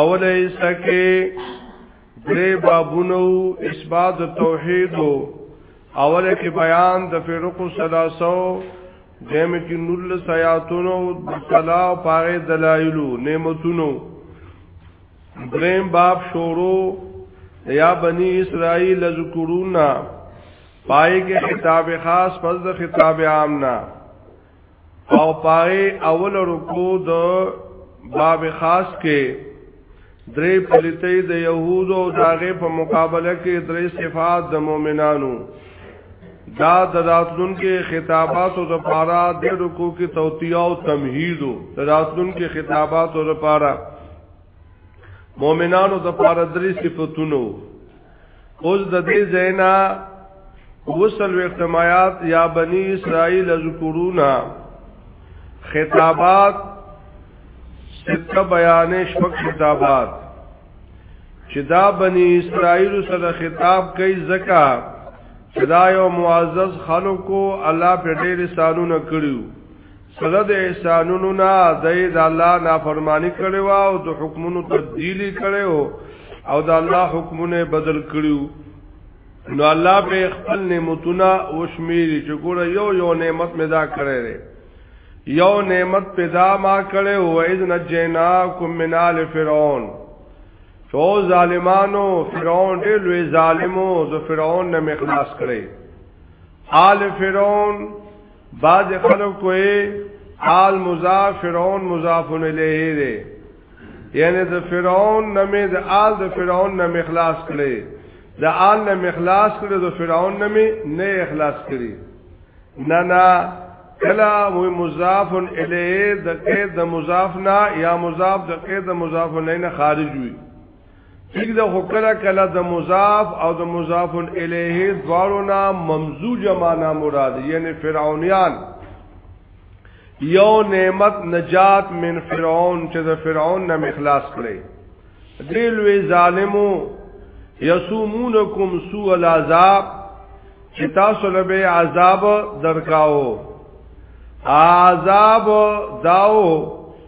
اوله حصہ کې درې بابونو اثبات توحید اوله کې بیان د فرق سلاسو دیم کې نول سیاتونو صلا او پاره دلایلو نعمتونو دریم باب شورو یا بنی اسرائیل ذکرونا پای کې خطاب خاص پس د خطاب عام نه او پای اول رکو د باب خاص کې درې پلیتې د يهودو او داغه په مقابله کې درې صفات د مؤمنانو دا د راتلون کې خطابات او د پارا د رکو کې توتیا او تمهید د راتلون کې خطابات او د پارا مؤمنانو د پارا درې صفاتونو اوس د دې زینا وصل اجتماعات یا بنی اسرائیل ذکرونا خطابات سته بیان شپږ خطابات چې دا بنی اسرائیل سره خطاب کوي زکا چې دا یو معزز خلکو الله په ډېر سالونه کړیو سزا د احسانونو نه زید الله نافرمانی کړي وا او د حکمونو تبدیلی کړي او د الله حکمونه بدل کړیو نو الله به خپل نعمتونه وشمیري چې ګوره یو یو نعمت مدا کړی دی یو نعمت پیدا ما کړي او اذ نجیناکم من آل فرعون شو ظالمانو فرعون ډېر لوی ظالمو د فرعون نه مخلاص کړي آل فرعون بعض خلک کوئی آل مضاف فرعون مضاف الیه دی یعنی د فرعون نمې د آل د فرعون نمې خلاص کړي د آل نمې خلاص کړي د فرعون نمې نه اخلاص کړي نه نه کلا و مضاف الیه د قید د مضاف نه یا مضاف د قید د مضاف نه خارج وي ټیک ده خو کله کله د مضاف او د مضاف الیه دواړو نه ممزوج معنا مراد یعنی فرعونیان یو نعمت نجات من فرعون چې د فرعون نه مخلاص کړي دې لوی ظالمو یسومونکم سوء العذاب چې تاسو له به عذاب درکاو عذاب داو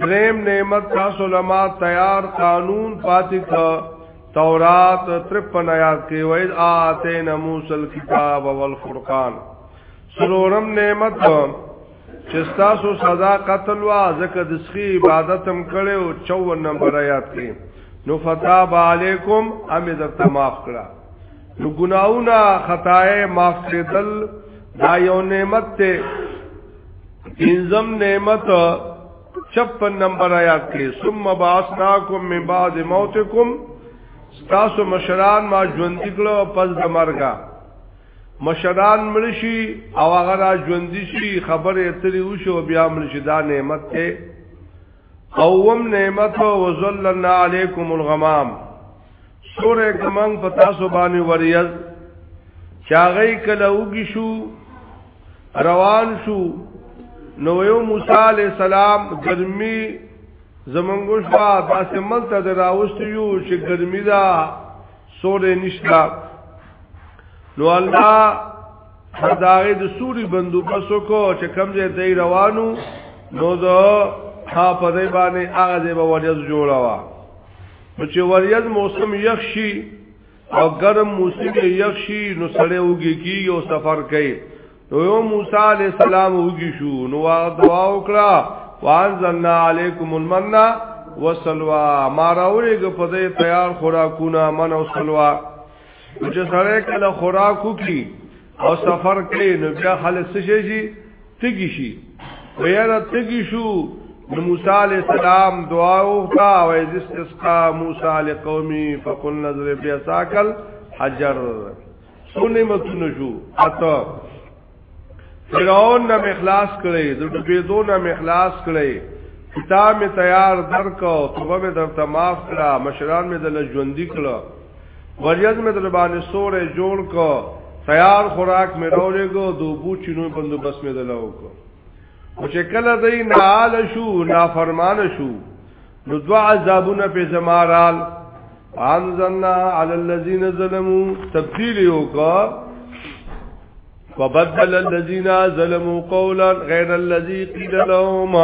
دریم نعمت تاسو لما تیار قانون پاتې کا تورات 53 آیات کې وایي آتینا موسی الكتاب والفرقان سلورم نعمت چې تاسو سزا قتل وا ځکه د سخی عبادت هم کړو 54 نمبر آیات کې نو فتاب علیکم ام در تماف کړه نو ګناونه خطای معاف کړل دا یو نعمت ته انزم نعمت 56 نمبر آیات کې ثم باسناکم من بعد موتکم تاسو مشران ما ژوند کړو پس د مرګه مشران ملشي او هغه را ژوند شي خبره اتري وشو بیا ملشي دا نعمت ته اوم نعمت وزلنا علیکم الغمام سوره کمنګ په تاسو باندې وریز چاغی کله وګی شو روان شو نو یو موسی علی السلام ګرمي زمونږ شوا داسې ملته دراوست یو چې ګرمي دا سورې نشتا نو الله هداغه د سوري بندوبس کو چې کم ځای دی روانو نو دا ها په دې باندې هغه به وجز جوړاوه نو چې وریځ موسم یخ شي او ګرم موسم یخ شي نو سړی وږي کیږي او سفر کوي نو یو موسی علی السلام وږي شو نو دعا وکړه وانزلنا علیکم المنّا وسلوا ما راولېګ په دې تیار خوراکونه من او سلوا نو چې سره کله خوراکو کی او سفر کوي نو بیا خلک څه شي تګی شي ویره تګی شو نو موسی علی السلام دعا وکړه او از استسقا موسی علی قومي فقل نظر بیا ساکل حجر سونه متونه شو اته فرعون نه مخلاص کړي د ډوبېدو نه مخلاص کړي کتاب می تیار درکو توبه می درته معاف کړه مشران می دل ژوندۍ کړه وریځ می در باندې سورې جوړ کو تیار خوراک می راولېګو دوبو چینو بندوبست می دلو کو او چې کله دای ناال شو نافرمان شو نو دوا عذابونه په زمارال انزلنا علی الذین ظلموا تبدیل یو کا وبدل الذين ظلموا قولا غير الذي قيل لهم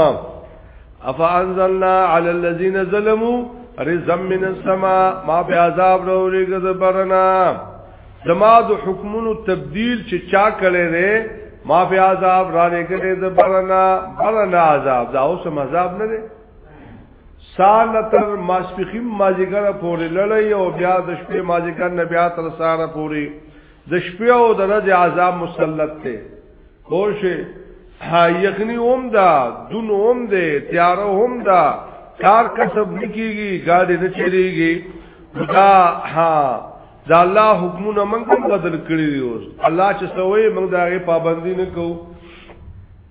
افانزلنا على الذين ظلموا رزم من السماء ما په عذاب راولېګه د برنا زما د حکمونو تبديل چې چا کړي نه ما په عذاب را لېګه د برنا برنا عذاب دا اوس عذاب نه دی سان تر ماسپخیم مازیګر پورې لړی او بیا د شپې مازیګر نه بیا تر ساره پورې د شپې او د ورځې عذاب مسلط دی خوشه یخنی هم دا دون هم دی تیار هم دا کار کسب نکیږي ګاډي نه چلیږي دا ها دا الله حکمونه موږ بدل کړی دی اوس الله چې سوې موږ دا غي پابندی نه کوو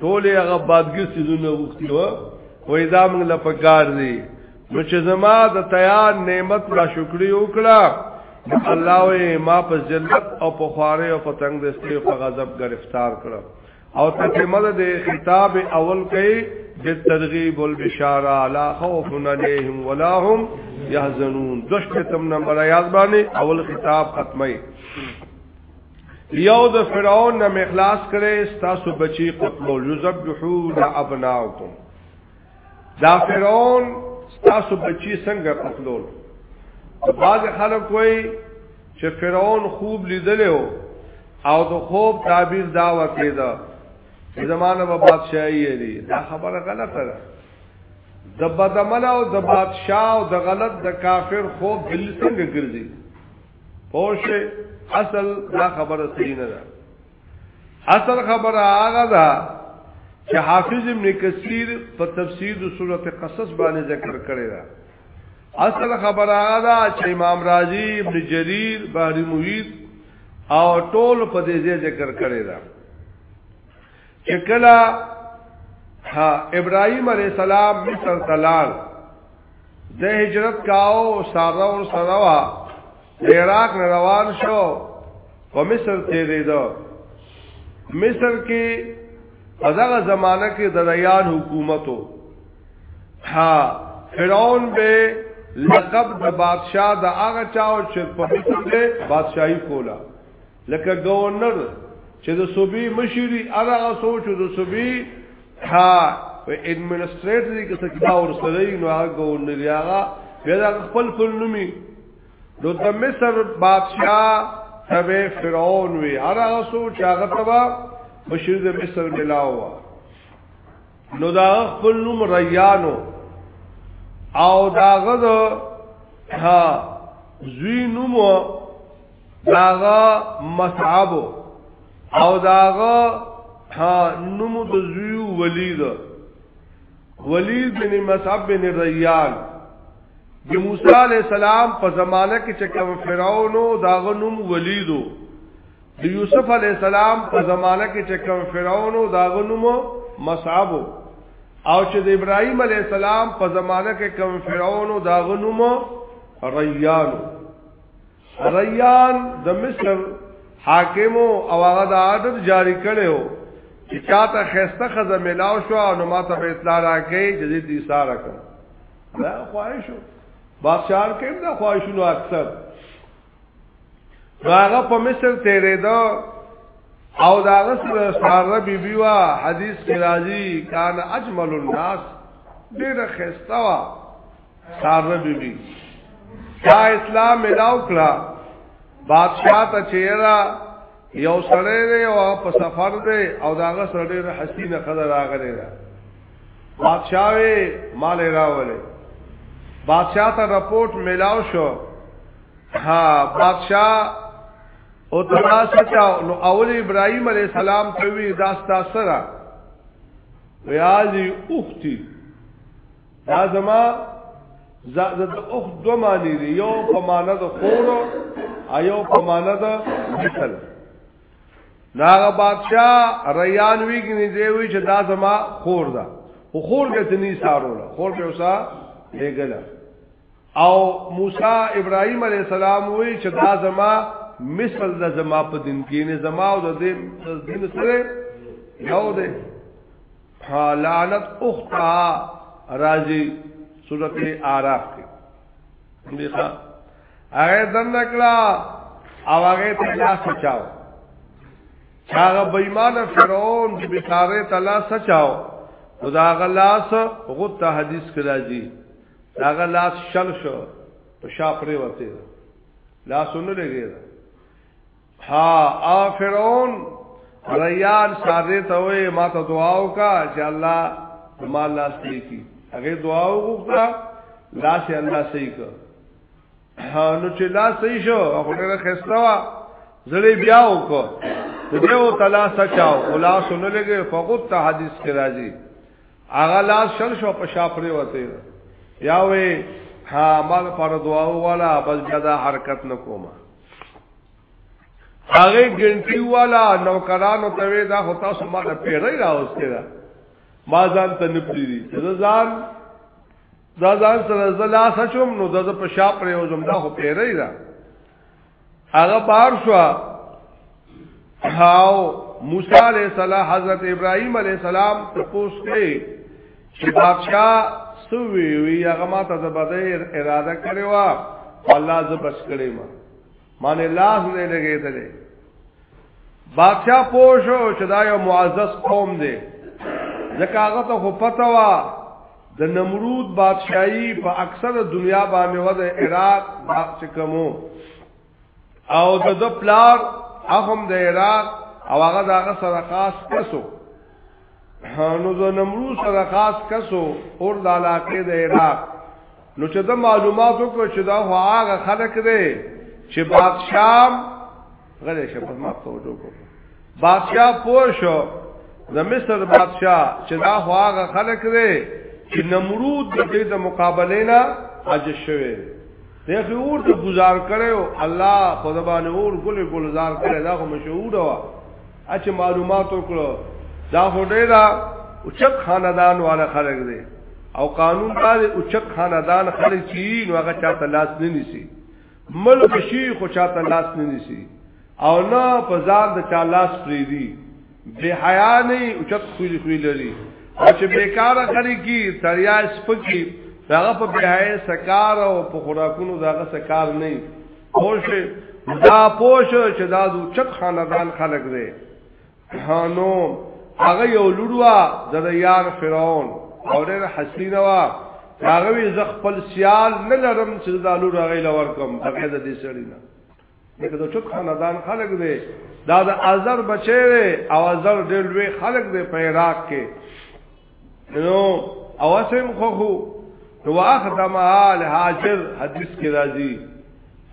ټول هغه بادګي سيزونه وختي و وې دا موږ له پکار دي نو چې زما د تیار نعمت را شکرې وکړه الله وې ما په ذلت او په خواره او په تنگ دستي او په غضب گرفتار کړم او تکمل د خطاب اول کوي بالترغيب والبشاره لا خوف عليهم ولا هم يحزنون دشت تم نمبر یاد باندې اول خطاب ختمي یو د فرعون نه مخلاص کړي تاسو بچي قتلول یذبحون ابناکم دا فرعون تاسو بچي څنګه قتلول بعض خلک وایي چې فرعون خوب لیدل او د خوب تعبیر دا وکړي دا زمانه به بادشاہي دی دا خبره غلطه ده د بدعمل او د بادشاہ او د غلط د کافر خوب دل څنګه ګرځي پوشه اصل دا خبره صحیح نه ده اصل خبره هغه ده چې حافظ ابن کثیر په تفسیر د سورته قصص باندې ذکر کړی دا اصل خبره هغه ده چې امام رازی ابن جریر بحری محیط او ټول په دې ذکر کړی دا چې کله ابراهيم عليه السلام مصر تلال د هجرت کاو ساره او سروا عراق روان شو په مصر تیریدو مصر کې په دغه زمانہ کې د ریان حکومتو ها فرعون به لقب د بادشاہ د هغه چاو چې په مصر کې بادشاہي کوله لکه گورنر چې د صوبې مشري هغه سوچ د صوبې ها په اډمنستریټری کې څه دا ورسره نو هغه گورنر یاغه بیا د خپل خپل نومي نو د مصر بادشاہ تبع فرعون وی هغه سوچ هغه تبع مشري د مصر ملاوه نو دا خپل نوم ریانو او دا غد ها زوی نوم داغا مصعب او داغا ها نوم د زوی ولید ولید بن مصعب بن ریان د موسی علی السلام په زمانه کې چې کوم فرعون او داغه نوم ولیدو د یوسف علی السلام په زمانہ کې چې کوم فرعون او داغه نوم مصعب او چې د ابراهیم علی السلام په زمانہ کې کوم فرعون او داغه نوم ریان ریان د مصر حاکم او هغه د عادت جاری کړو چې چاته خسته خزه ملاو شو او نو ماته په اطلاع راکې چې دې دې ساره کړ دا خواهشو بادشاہ کې دا خواهشونو اکثر هغه په مصر تیرې دو او دا غسر ساره بی بی وا حدیث کی راضی کان اجمل الناس ډیر خستا وا ساره بی بی دا اسلام ملاو کړه بادشاہ ته چیرې یو سره دی او په سفر دی او دا غسر ډیر حسینه خزر راغلی ده بادشاہ وی مال راوله بادشاہ ته رپورت ملاو شو ها بادشاہ او تناسه چا نو اول ابراهيم عليه السلام ته وی داستا سره ویازي اختي دا زما زاد د اخت دو معنی دی یو په معنی د خور او یو په معنی د مثل داغه بادشاہ ریان ویګنی دی وی چې دا زما خور ده خو خور کې تني ساروله خور کې اوسه لګله او موسی ابراهيم عليه السلام وی چې دا زما مثل د زما په دین کې نه زما او د دین سره یو دی حالانت اختا راځي سورته اعراف کې هغه دن نکړه او هغه ته لاس چاو هغه بېمانه فرعون د بیچاره ته لاس چاو خدا غلاس غوت حدیث کړه جی دا غلاس شل شو په شاپره ورته لاس نه لګیږي ها او فرعون ریان ساده ته وې ما ته دعا وکا چې الله ما لاس دې کی هغه دعا وکړه لاس الله صحیح کړ نو چې لاس صحیح شو هغه ډېر خسته وا زړې بیا وکړ دې او تلا سچاو او لاس نه لګي فقط ته حدیث کې راځي هغه لاس شل شو په شاپري وته یا وې ها مال پر دعا والا بس بیا دا حرکت نکوما هغه ګنټي والا نوکرانو ته وی دا هوتا سما د پیړی راوستي دا ما ځان ته نپری دي ځان دا ځان سره زلا سچوم نو د په شا پر یو زم دا خو پیری دا هغه بار شو هاو موسی علیہ السلام حضرت ابراهیم علیہ السلام ته پوښتې چې بادشاہ سوي وی هغه ما ته زبده اراده کړې و الله ز بس کړې ما باندې لاس نه لګېدلې بادشاہ پوښو چې دا یو معزز قوم دی ځکه هغه ته خو پته وا د نمرود بادشاہي په اکثر دنیا باندې و د عراق چې کومو او د د پلار اهم د عراق او هغه د هغه سره خاص کسو نو د نمرود سره خاص کسو اور د علاقې د عراق نو چې د معلومات وکړو چې دا خو هغه خلک دی چې بادشاہ غلې شه په ما توجه وکړو بادشاہ پوه شو د مصر بادشاہ چې دا خو هغه خلک دی چې نمرود د دې د مقابله نه اج شوه دغه اور ته گزار کړو الله خدابانه اور ګل گلزار کړو دا خو مشهور و اچ معلومات وکړو دا هډه دا اوچت خاندان والا خلک دي او قانون دا دی اوچت خاندان خلک چی نو هغه چاته لاس نه نیسی ملک شي خو چاته لاس نه نیسی او نه په ځان د چا لاس پری دی بے حیا نه اوچت خوې خوې لري او چې بیکاره کړی کی تریا سپکی داغه په بهای سکار او په خوراکونو داغه سکار نه خوش دا پوش چې دا د چک خاندان خلق دی نو هغه یو لوروا د یار فرعون او د حسینه وا هغه وی ز خپل سیال نه لرم چې دا لور هغه لور کوم هغه د دې سړی نه دغه د چک خاندان خلق دی دا د ازر بچی او ازر ډېر لوی خلق دی په عراق کې نو اواسم خو خو نو واخدم حال حاضر حدیث کې راځي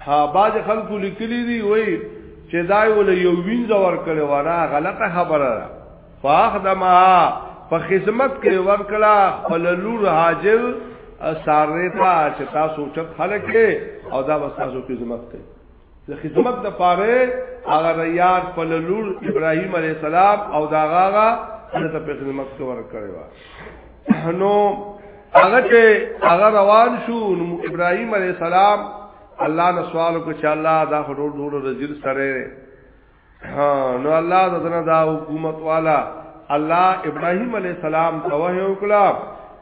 ها باز خلکو لیکلي دي وای چې دا ول یو وینځ ور کړی ورا غلطه خبره ده فاخدم په خدمت کې ور کړه خپل لور حاضر سارې ته چې تاسو چت خلک او دا بس تاسو خدمت کوي د خدمت د پاره هغه ریاض په لور ابراهيم عليه السلام او دا هغه حضرت په خدمت کې ور کړی و نو هغه چې هغه روان شو نو ابراهيم عليه السلام الله نه سوال وکړ چې الله دا هډور ډور رزل سره نو الله د دنیا دا حکومت والا الله ابراهيم عليه السلام ته وحي وکړه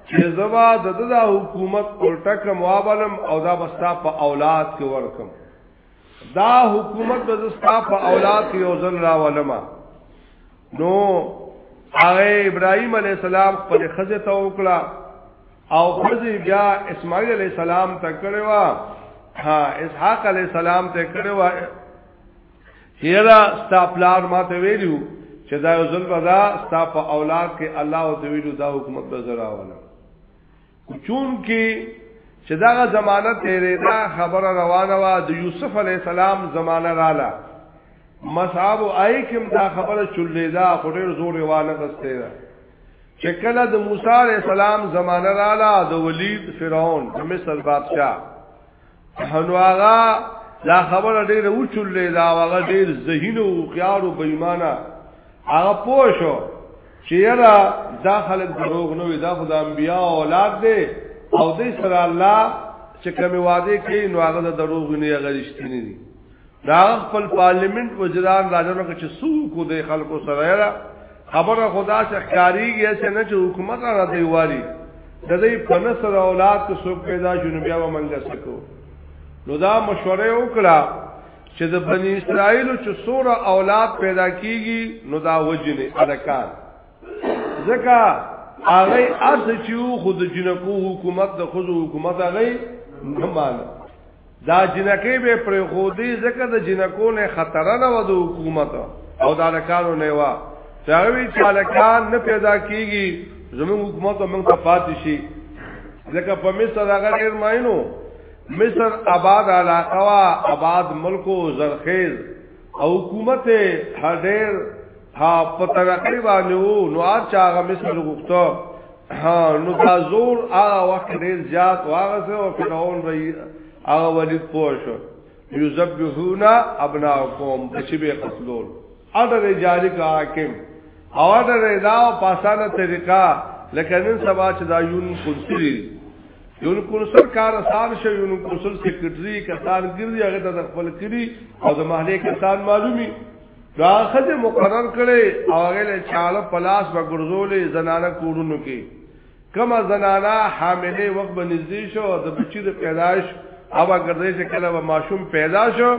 چې زبا د دغه حکومت الټه کم وابلم او دا بستا په اولاد کې ورکم دا حکومت د زستا په اولاد کې یو ځل راولما نو هغه ابراهيم عليه السلام خپل خزه ته وکړه او خزه بیا اسماعیل عليه السلام ته کړو ها اسحاق عليه السلام ته کړو یرا ستا پلار ما ته ویلو چې دا یو ځل بدا ستا په اولاد کې الله او ته ویلو دا حکومت به زرا ولا چون کې چې دا زمانہ تیرې دا خبره روانه وا د یوسف علی السلام زمانہ رااله مصعب ایکم دا خبره چولې دا خوري زور روانه غسته دا چې کله د موسی علی السلام زمانہ رااله د ولید فرعون د مصر بادشاہ نو هغه دا خبره ډیره وچولې دا هغه ډیر ذهین او خيار او بېمانه هغه پوه شو چې یرا دا خلک دروغ نه وي دا خدای انبیا اولاد دی او دې سره الله چې کوم وعده کوي نو هغه دروغ نه هغه رښتینی دي دا خپل پارلیمنت وزیران راځنه کې چې سو کو د خلکو سره را خبره خدا چې ښکاریږي چې نه چې حکومت را دی واري د دې په نسر اولاد کو سو پیدا شونه بیا ومنګه سکو نو دا مشوره وکړه چې د بنی اسرائیل چې سوره اولاد پیدا کیږي نو دا وجنه الکان ځکه هغه ارث چې خود جنکو حکومت د خود حکومت هغه نه مانه دا جنکې به پرېخودي ځکه د جنکو نه خطر نه و د حکومت او د الکانو نه و چاوي چالکان نه پیدا کیږي زموږ حکومت موږ ته پاتې شي ځکه په مصر هغه ډیر ماینو مصر آباد علاقه وا آباد ملک او زرخیز او حکومت هډیر ها په ترقی باندې نو اچا هغه مصر غوښته ها نو دا زور هغه وخت ډیر زیات واغسه او فرعون رہی هغه ولید پوه شو یذبحون ابناکم بچی به قتلول اډر جاری کا حاکم او اډر دا پاسانه طریقہ لکه نن سبا چې دا یون کنسری یون کنسر کار آسان شو یون کنسر سیکرټری کسان ګرځي هغه ته خپل کړي او د محله کسان معلومي دا خځه مقرر کړي او هغه له چاله پلاس و ګرځولې زنانه کورونو کې کما زنانه حاملې وخت بنزدې شو د بچی د پیدائش او ګرځې چې کله و ماشوم پیدا شو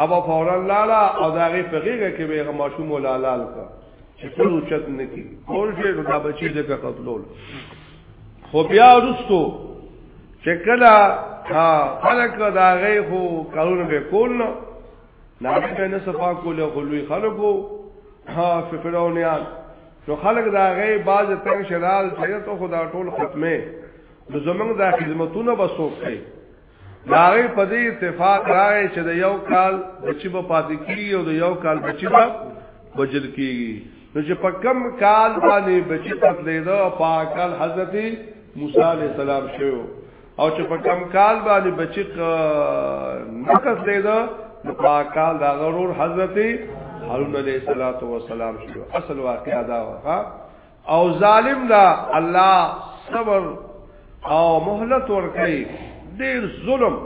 او فورا لالا او دا غي فقېګه کې به ماشوم ولالال کا چې ټول اوچت نه کی کول شي دا بچی د قتلول خو بیا ورستو چې کله خلک دا غي خو کارونه به کول نو نبی به نه صفا کوله خلوی خلقو ها فرعونیان نو خلق دا غي باز تنگ شرال چې ته خدا ټول ختمه نو زمنګ دا خدمتونه بسوک کړي دا غي په دې اتفاق راغی چې د یو کال بچی په پاتې کیږي او د یو کال بچی په بجل کیږي نو چې په کم کال باندې بچی تتلیدو پاکل حضرت موسی علیہ السلام شوی او چې په کم کال باندې بچی نقص دی دا نو په کال دا غرور حضرت هارون علیه الصلاۃ والسلام شو اصل واقعا دا وها او ظالم دا الله صبر او مهلت ورکړي ډیر ظلم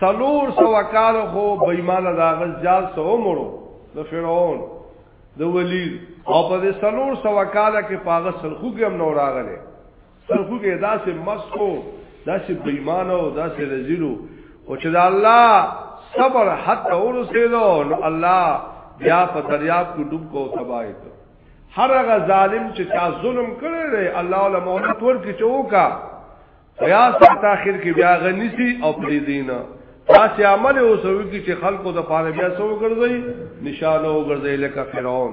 سلور سو کال خو بېمانه دا غز جال سو مړو د فرعون د ولید او په دې سلور سو کال کې پاغه سرخوږم نور راغله سر خوګه داسې مسکو داسې بېمانه او داسې رزیلو او چې دا الله صبر حتی ورسېدو نو الله بیا په دریاب کې ډوب کو تبای ته هر هغه ظالم چې چا ظلم کړی دی الله ولا مهلت ورکړي چې وکا بیا سات اخر کې بیا غنیسی او پری دینه تاسو عمل اوسوي کې چې خلکو د پاره بیا سو ګرځي نشانه وګرځي لکه فرعون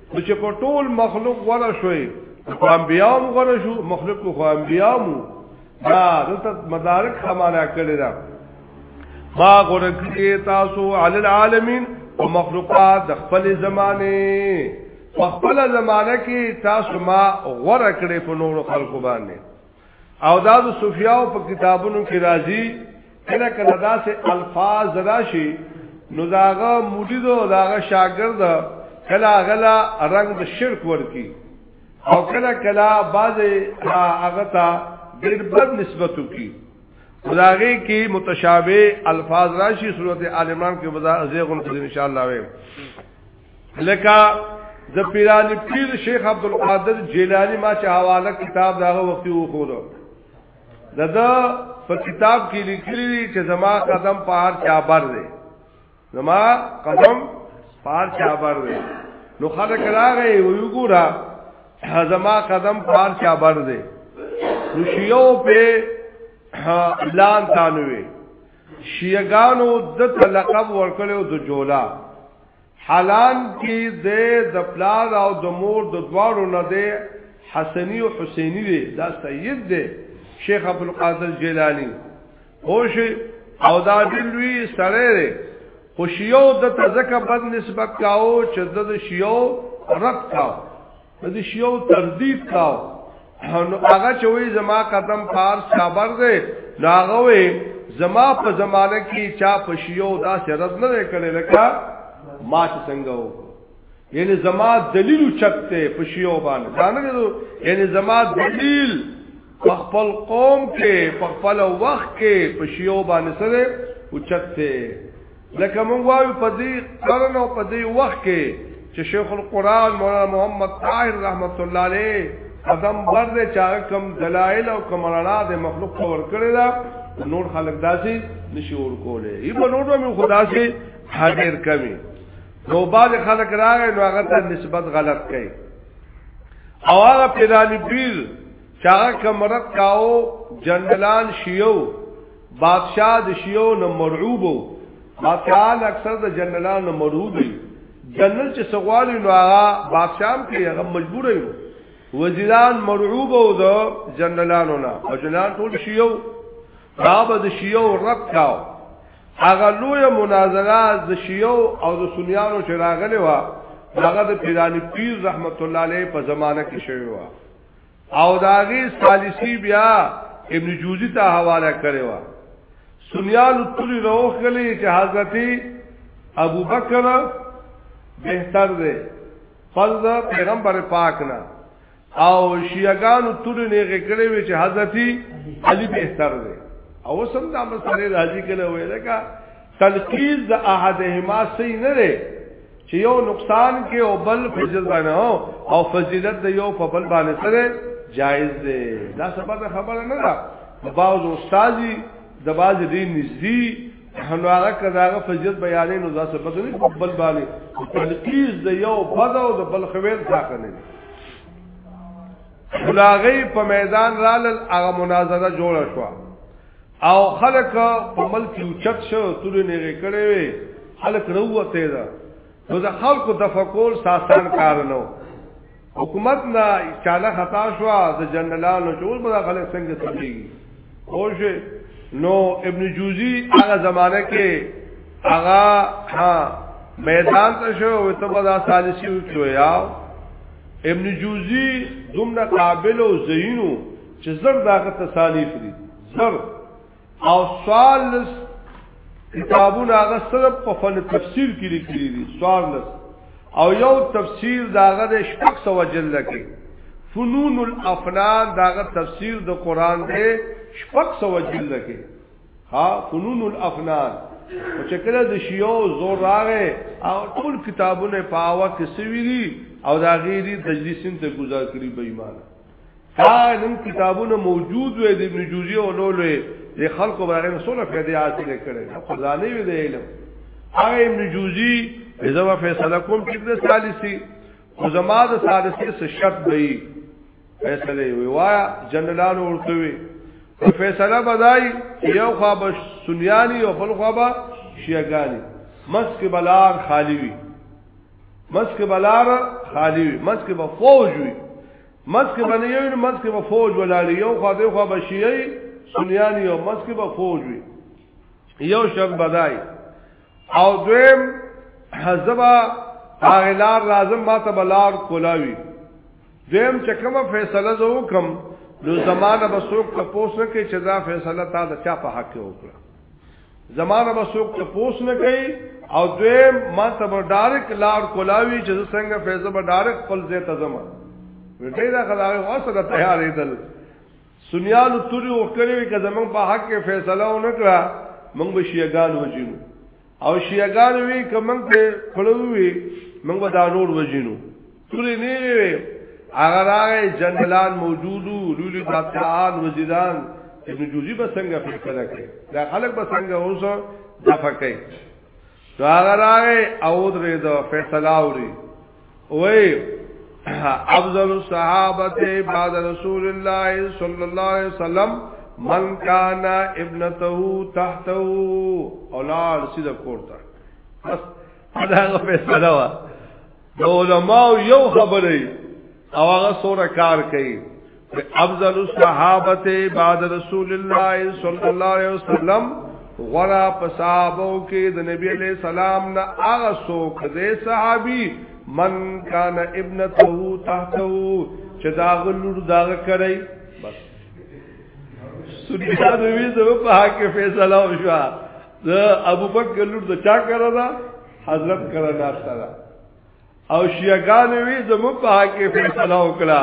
نو چې په ټول مخلوق غره شوي په انبيام غره شو مخلوق خو انبيامو دا دلته مدارک خمانه کړی دا ما غره کې تاسو علی العالمین او مخلوقات د خپل زمانه په خپل زمانه کې تاسو ما غره کړې په نور خلکو باندې او دا د صوفیاو په کتابونو کې راځي کله کله دا سه الفاظ راشي نو داغه مرید او داغه شاګرد کلا غلا رنگ د شرک ورکی او کلا کلا باز هغه تا ډیر بد نسبتو کی خداغه کی متشابه الفاظ راشي سورته آل عمران کې وضاحت زیغون ان شاء الله وي لکه د پیران پیر شیخ عبد القادر جیلانی ما چې حواله کتاب داغه وختي وخورو دغه په کتاب کې لیکلي دي چې زما قدم په هر چا بر دی زما قدم په هر چا بر دی نو خلک راغی وی ګورا زما قدم په هر چا بر دی نو شیو په لان تانوي شیګانو د تلقب ورکلو د جولا حالان کې د د پلار او د مور د دواړو نه دی حسنی او حسینی دی دا سید دی شیخ عبد القادر جیلانی خوش او دا دلوی سره دی خو شیو د تزکه بد نسبت کاو چې د شیو رد کاو د شیو تردید کاو نو هغه چې وی زما قدم پار صبر دی ناغه وی زما په زمانه کې چا په شیو دا شرط نه کړي لکه ما چې څنګه وکړ یعنی زما دلیل چکته په شیو باندې دا نه کېدو یعنی زما دلیل په خپل قوم کې په خپل وخت کې په شیو باندې سره اوچته لکه مونږ وایو په دې قرن او په دې وخت کې چې شیخ القرآن مولانا محمد طاهر رحمت الله علیه قدم بر دې چا کم دلایل او کم رڼا د مخلوق ته ورکړی دا نور خلک داسي نشي ور کوله ای په نور مې خدا سي حاضر کمی نو بعد خلک راغی نو هغه ته نسبت غلط کړي او هغه پیرانی پیر چا کمرت کاو جنرالان شیو بادشاہ د شیو نه مرعوب وو بادشاہان اکثر د جنرالانو نه مرعوب وي جنرال چې سغوالي نو هغه بادشاہ هم کې هغه مجبور وي وزیران مرعوب وو د جنرالانو نه او جنرال ټول شیو رابه د شیو رد کاو هغه لوی مناظره د شیو او د سنیانو چې راغلي و هغه د پیرانی پیر رحمت الله علیه په زمانه کې شوی و او داغي ثالثي بیا ابن جوزی ته حواله کړی و سنیال تلی روخ کلی چې حضرت ابو بکر بهتر دی فرض پیغمبر پاک نه او شیعاګانو تلی نه غکړی وی چې حضرت علی بهتر دی او سم دا مسله راځي کله ویل کا تلقیز د احدهما صحیح نه دی چې یو نقصان کې او بل فضیلت باندې او فضیلت د یو په بل باندې سره جایز دی دا سبا ته خبره نه ده بعض استادی د بعض دین نږدې نو هغه کداغه فضیلت بیانې نو ځاسه بدونی په بل باندې تلقیز د یو بد او د بل خویل ځاکه نه بلاغی په میدان رال هغه مناظره جوړه شوه او خلک په ملک یو چت شو تورې نیغې کړې وي خلک روته ده نو د خلکو د فکول ساسان کار نو حکومت نه چاله خطا شو د جنرالانو چې اوس به خلک څنګه تبلیږي خوشه نو ابن جوزی هغه زمانه کې هغه ها میدان ته شو او ته به دا سالسی وکړو یا ابن جوزی دومره قابل او زینو چې زر داغه تصانیف دي زر او سوالس کتابونه هغه صرف په فن تفسیر کې لیکلي دي سوالس او یو تفسیر داغه د شپږ سو جلد کې فنون الافنان داغه تفسیر د قران دی شپږ سو جلد کې ها فنون الافنان او چې کله د شیو زور راغې او ټول کتابونه پاوا کې سوي دي او دا غیری تجلیسین ته گزار کړی بې ایمانه فاعل ان کتابونه موجود وي د ابن جوزی او لولو د خلکو باندې رسول فائدې حاصل کړي خزانه وي د علم هغه ابن جوزی زما فیصله کوم چې د ثالثي او زما د ثالثي څخه شرط دی فیصله وی وایا جنرال ورته وی فیصله بدای یو خواب سنیانی او بل خواب شیعگانی مسک بلار خالی وی مسکه بلار خالی وي مسکه به فوج وي مسکه باندې یو نو مسکه به فوج ولاړ یو خو به خو به شیعي سنیان یو مسکه به فوج وي یو شب بدای او دویم حزبا اغلار لازم ما ته بلار کولاوي دویم چې کومه فیصله زه وکم نو زمانه به څوک تاسو کې چې دا فیصله تا د چا په حق وکړه زمانه به څوک ته پوس نه کوي او دویم ما ته به ډایرک لار کولاوي چې څنګه فیضه به ډایرک خپل ځای ته زما وټی دا خدای واسه د تیارې دل سنیالو توري وکړي وي که زمنګ په حق کې فیصله و نکړه موږ به شیعاګان وجینو او شیعاګان وی که موږ په کړو وی موږ به دا نور وجینو تورې نیوې وې هغه راغی جنرالان موجودو لولي بادشاہان وزیران ابن جوزی به څنګه فیصله کوي دا خلک به څنګه اوس دفع کوي نو هغه راغی او درې دا فیصله اوري وای افضل الصحابه بعد رسول الله صلی الله علیه وسلم من کان ابنته تحته اولاد سید کوړه بس دا فیصله وا د علماء یو خبرې او هغه سره کار کوي افضل الصحابه بعد رسول الله صلی الله علیه وسلم غرا پسابو کې د نبی علیہ السلام نه هغه څوک دی صحابي من کان ابنته تحته چې دا غلور دا کوي بس سنیانوی زو په حق فیصله وشوه د ابو بکر لور د چا کړه دا حضرت کړه ناشته دا او شیعاګان وی زمو په حق فیصله وکړه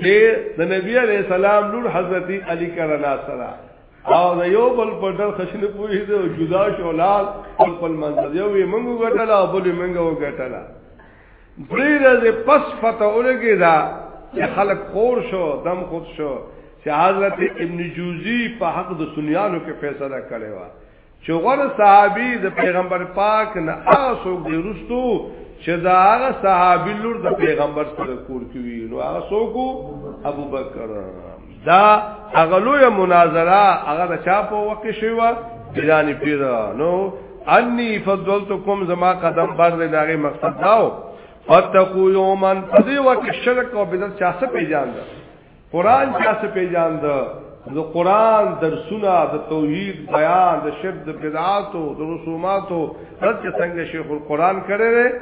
چې د نبی علی السلام لور حضرت علی کړه ناشته دا او د یو بل په ډول خشنه پوری دی او جدا شولال خپل منځ یو یې منګو غټلا او بل یې منګو غټلا درې ورځې پس پته ولګی دا چې خلک خور شو دم خود شو چې حضرت ابن جوزی په حق د سنیانو کې فیصله کړې و چې غور صحابي د پیغمبر پاک نه آسو د رستو چې دا هغه صحابي لور د پیغمبر سره کور کې وی نو هغه سوکو ابو بکر دا اغلوې مناظره هغه د چا په وقې شوی و ایرانی پیر نو انی فضلتکم زما قدم بر دې داغه مقصد داو فتقو یومن فدی وقت شرک او بدعت چا څه پیژاند قران چا څه پیژاند د قران درسونه د توحید بیان د شرک د بدعات او د رسومات او رد څنګه شیخ القران کړي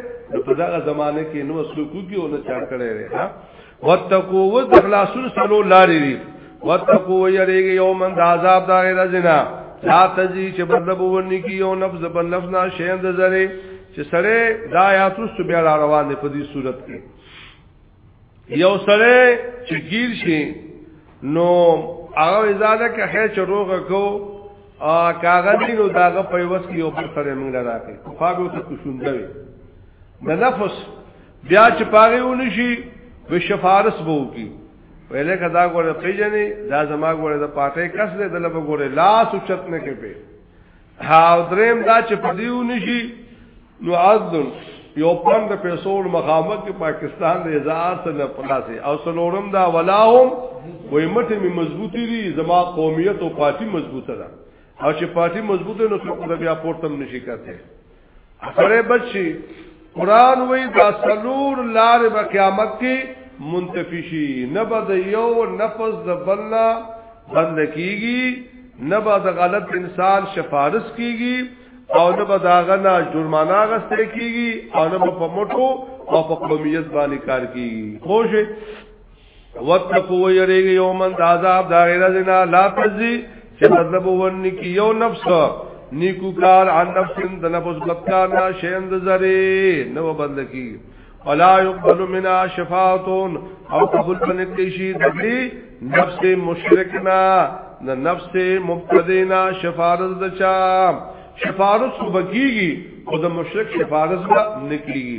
په دغه زمانه کې نو سلوکو کې او نه چا کړي ها وتقو و د خلاصون سلو لارې دي وتقو و یریږي یوم د عذاب دا غیر زنا لا تزي چې بدل بونی کی یو نفس بل نفس نه شین د زره چې سره دا آیات رسو بیا را روان دي په دې صورت کې یو سره چې گیر شي نو هغه ازاده کې خیر چې روغه کو ا کاغذ نو داغه په وس کې یو پر سره موږ راکې خو هغه څه کوشندوي د نفس بیا چې پاغه ونشي به شفارس بو کی ویلې کدا ګوره پیجنې دا زما ګوره د پاټې کس دې دله به ګوره لاس اوچت نه کې په هاو دریم دا چې پدیو نشي نو عزم یو پند پیسو مخامت کې پاکستان د هزار سره نه پلاسي او سلورم دا ولاهم وې مټه می مضبوطی دي زما قومیت او پارتی مضبوطه ده او چې پارتی مضبوطه نو څوک بیا پورتم نشي کاته سره بچي قران وی دا سلور لار به قیامت کې منتفی شي نه به د یو نفس د بلنا بند کیږي نه به د غلط انسان شفارس کیږي او نه به دا غنا جرمانه غسته کیږي او نه به په موټو او په قومیت باندې کار کیږي خوش وتقو یریږي یومن د عذاب دا غیر زنا لا تزي چې مطلب ونی کی یو نفس نیکو کار عن نفس د نفس بدکار نه شیند زری نو بدل کی ولا يقبل منا شفاعت او قبول بنکتی شي د دې نفس مشرکنا د نفس مبتدینا شفاعت د چا شفاعت سبکیږي او د مشرک شفاعت نه کیږي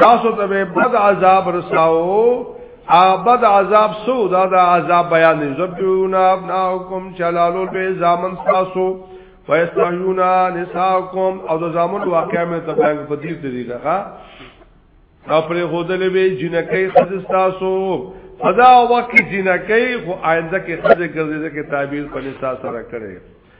تاسو ته به بد عذاب رساو ا بد عذاب سو دا دا عذاب بیان دی زبیونا ابناکم چلالو به زامن تاسو ويستحيونا نساءكم او د زامن واقعا مې ته بیان په دې طریقه ښا او پر خودلې به جنکې خزه تاسو خدا وقت جنکې خو آینده کې خزه ګرځي چې تعبیر په نساء سره کړي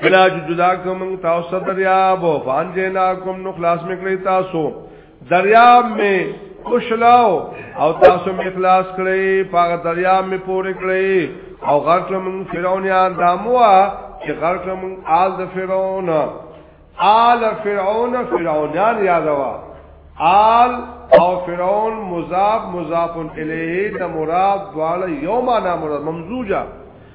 کلا چې جدا کوم تاسو دریاب او فانجنا کوم نو خلاص میکړی تاسو دریاب می خوشلاو او تاسو می خلاص کړی پاغه دریاب می پورې کړی او غرق من فرعون یا داموا چې غرق من آل د فرعون آل فرعون فرعونان یادوا آل او فرعون مضاف مضاف الیه د مراد دواله یومانا مراد ممزوجه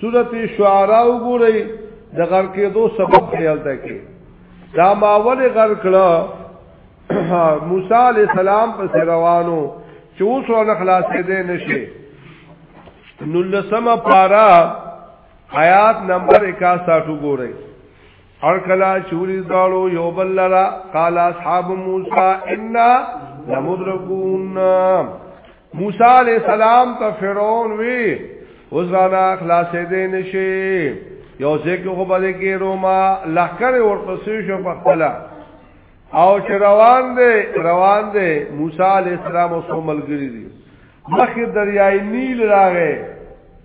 سورت شعراء وګورئ د غر کېدو سبب خیال ته کې دا ماول غر کړه موسی علی السلام په روانو چې اوس ول خلاصې دې نشي نو لسمه پارا آیات نمبر 61 وګورئ اور کلا چوری دالو یو بل لرا قال اصحاب موسی انا لمدرکون موسی علیہ السلام ته فرعون وی وزرانا خلاص دې نشي یو ځکه خو باندې کې روما لخر ورپسې شو په خپل او چې روان دي روان دي موسی علیہ السلام او سو ملګری دي مخه دریای نیل راغې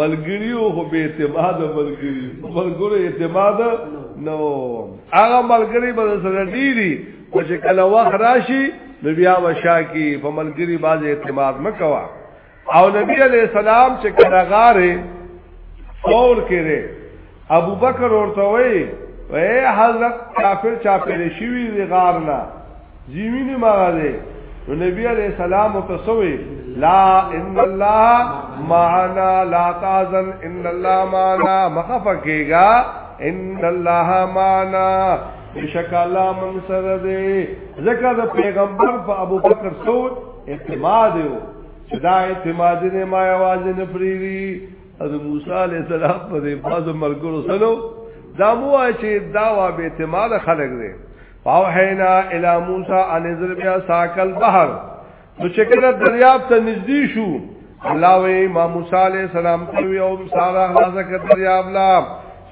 ملګریو خو به اعتماد ملګری ملګرو اعتماد نو هغه ملګری به سره ډیری او چې کله وخت راشي نو بیا وشا کی په ملګری باز اعتماد مکوا او نبی علیہ السلام چې کله غاره څور کړي ابو بکر ورته وی اے حضرت کافر چا پیری شوی دی غارنا زیوینی مغا دی نو نبی علیہ السلام متصوی لا ان الله معنا لا تازن ان الله معنا مخفقیگا ان الله معنا بشک الله من سره دی ذکر د پیغمبر په ابو بکر سود اعتماد یو دا اعتماد نه ما आवाज نه پریری از موسی علی السلام په باز مرګرو سلو دا مو چې دا وا به اعتماد خلق دی او حینا الی موسی ان ذل بیا ساکل بحر نو چې کله دریاب ته نږدې شو الله وی ما موسی علی السلام ته وی او سارا خلاص کړ دریاب لا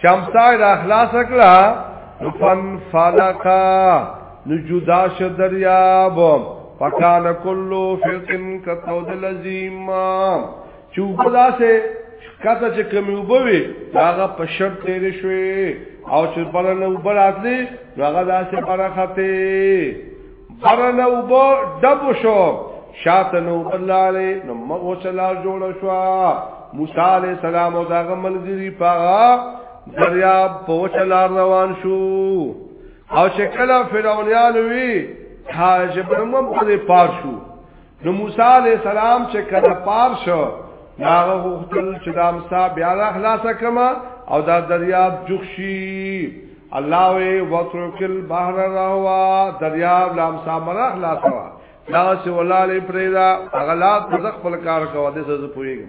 شمسای را خلاص کړه فن فلقا نجدا ش دریاب فکان کلو فرقن کتود لزیمام چې اوبه داسې ښکته چې کمی اوبه وي هغه په شپ تېرې شوې او چې بله نه اوبه راتلې نو هغه داسې بره ختې بره نه اوبه ډبو شو شاته نه اوبه لاړې نو مغ اوسه لار جوړه شوه موسی علیه السلام او داغه ملګري پاغه دریاب په وچه لار روان شو او چې کله فرعونیان وی حاجب نمم په پار شو نو موسی علی السلام چې کله پار شو ناغه غوښتل چې دا امسا بیا را خلاص کما او دا دریاب جوخشي الله وی وترکل بحر راوا دریاب لام سامرا خلاص وا دا چې ولاله پرېدا اغلاب ځخ خپل کار کوي د څه پويږي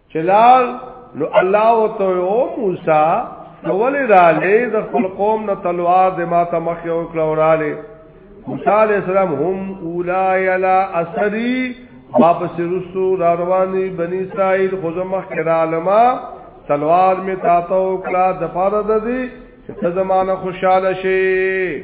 چلال نو الله وتو او موسی نو ولې را لې د خپل قوم نه تلوار د ما ته مخ یو کړو را لې موسی علی السلام هم اولای لا اثری واپس رسو را رواني بنی اسرائیل خو زمخ کرا لما تلوار می تاتو کلا د فرد دی چې زمانه خوشاله شي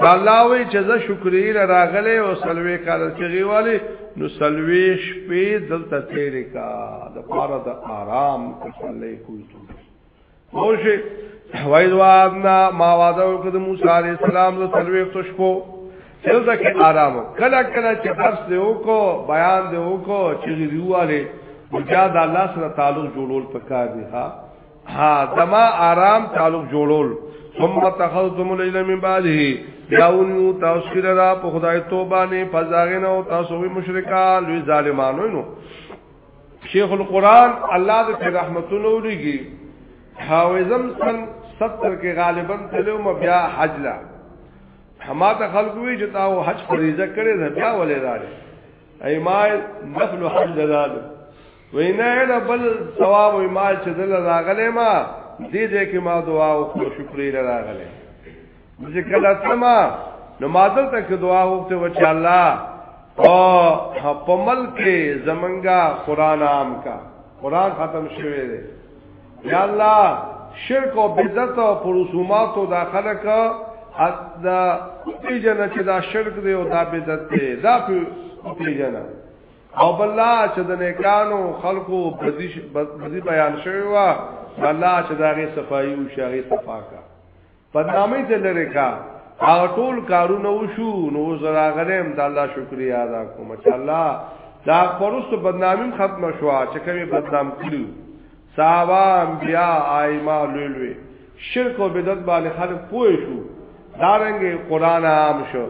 الله وی چې زه شکرې راغله او سلوي کال چې غیواله نو سلوي شپې دلته تیرې کا د پاره د آرام کوڅلې کوی ته موشه وایي وادنا ما وعده وکړ موسی عليه السلام له سلوي تو شپو دلته کې آرام کله کله چې درس دی وکړو بیان دی وکړو چې غیواله بیا د الله سره تعلق جوړول پکار دی ها ها دما آرام تعلق جوړول ثم تخذتم الليل من بعده یاونو تاسو کړه را په خدای توبه نه فزاغین او تاسو وی مشرکان لوی ظالمانو نو شیخ القران الله دې رحمتونو لګي حاوزم سن 70 کې غالبا تلو م بیا حج لا حما ته خلق وی چې تاو حج فریضه کړې ده بیا ولې راځي ایمای نفل حج ده وینا دا بل ثواب او مال چې دل راغله ما دې دې کې ما دعا او شکرې راغله چې کله سما نو ما دلته کې دعا وکړه و چې الله او په ملک زمنګا قران عام کا قران ختم شوه دې یا الله شرک او بدعت او پرسومات او داخله کا دا پیجنه چې دا شرک دی او دا بدعت دی دا پیجنه او بلا چې د نیکانو خلقو بزی بیان شوی وا بلا چې داغه صفایي او شاغي صفاکا پدنامه ته لره کا او ټول کارونه وشو نو زرا غلم د الله شکریا ادا کوم چې الله دا پرست بدنامیم ختم شو چې کومه بدنام کړو صحابه انبیاء ائمه لوی لوی شرک او بدعت باندې خلک پوه شو دارنګ قران عام شو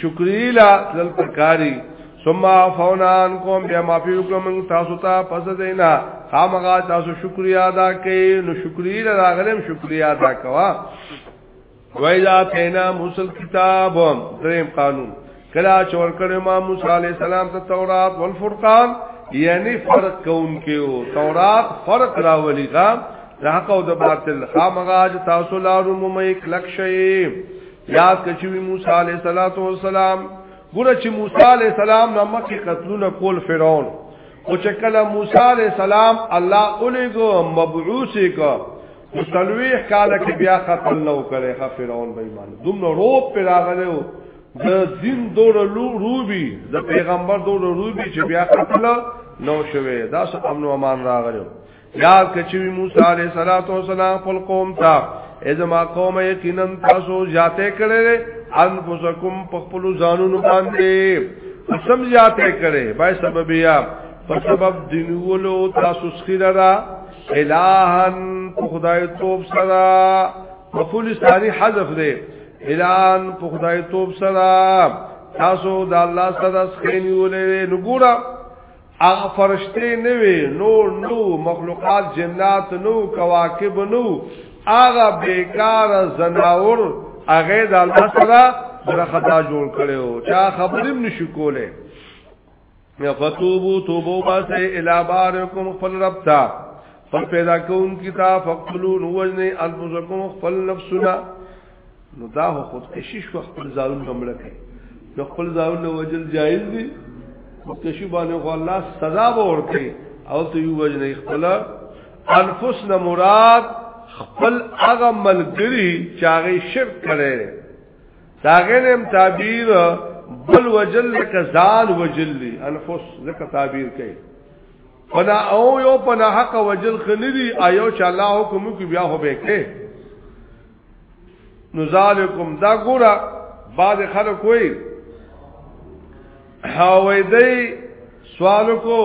شکرې لا تل پکاري ثم عفونا عنكم بیا معافی وکم تاسو ته پس دینا خامغا تاسو شکریا ادا کړئ نو شکریا راغلم شکریا ادا کوا وایذا تینا موسی کتاب دریم قانون کلا چور کړه ما موسی علی السلام ته تورات والفرقان یعنی فرق کون کیو تورات فرق راولی غا حق او د باطل خامغاج تاسو لارو مې کلک شي یاد کچوي موسی علی السلام ګوره چې موسی علی السلام نه مکه قتلونه کول فرعون او چې کله موسی علی السلام الله الیګو مبعوث کو مستلویح کاله کې بیا قتل نو کړي ها فرعون به ایمان دومره روب پر راغله او د دین دور روبي د پیغمبر دور روبي چې بیا قتل نو شوه دا سه امن او امان راغله یا کچوی موسی علیہ الصلوۃ والسلام خپل قوم ته ازما قوم یقینا تاسو ذاته کړل انفسکم په خپل ځانونو باندې قسم ذاته کړي بای سببیا په سبب دینولو تاسو سخیره الہن په خدای توب سره مفعول ثانی حذف دی الہن په خدای توب سره تاسو د الله سره سخینی ولې نګورا هغه فرشته نه وي نور نو مخلوقات جنات نو کواکب نو هغه بیکار زناور هغه د الله سره برخدا جوړ کړو چا خبرم نشو کوله فتوبو توبو باسه الى بارکم خپل رب تا خپل پیدا کون کتاب فقتلون وجنی انفسکم خپل نفسنا نو دا خود کشش وخت خپل ځالون بمړه کوي نو خپل ځالون وجل جایز دي خود کشی باندې خو الله سزا ورکړي او ته یو وجنی خپل انفسنا مراد خپل هغه ملګری چې هغه شرک کړي داغنم تعبیر بل وجل لکه ځان وجل دی انفس لکه تعبیر کوي پنا او یو پنا حق وجل خندي ایو چې الله حکم کوي بیا هو به کې نو ذالکم دا ګورا بعد خلک وای هاوی دی سوال کو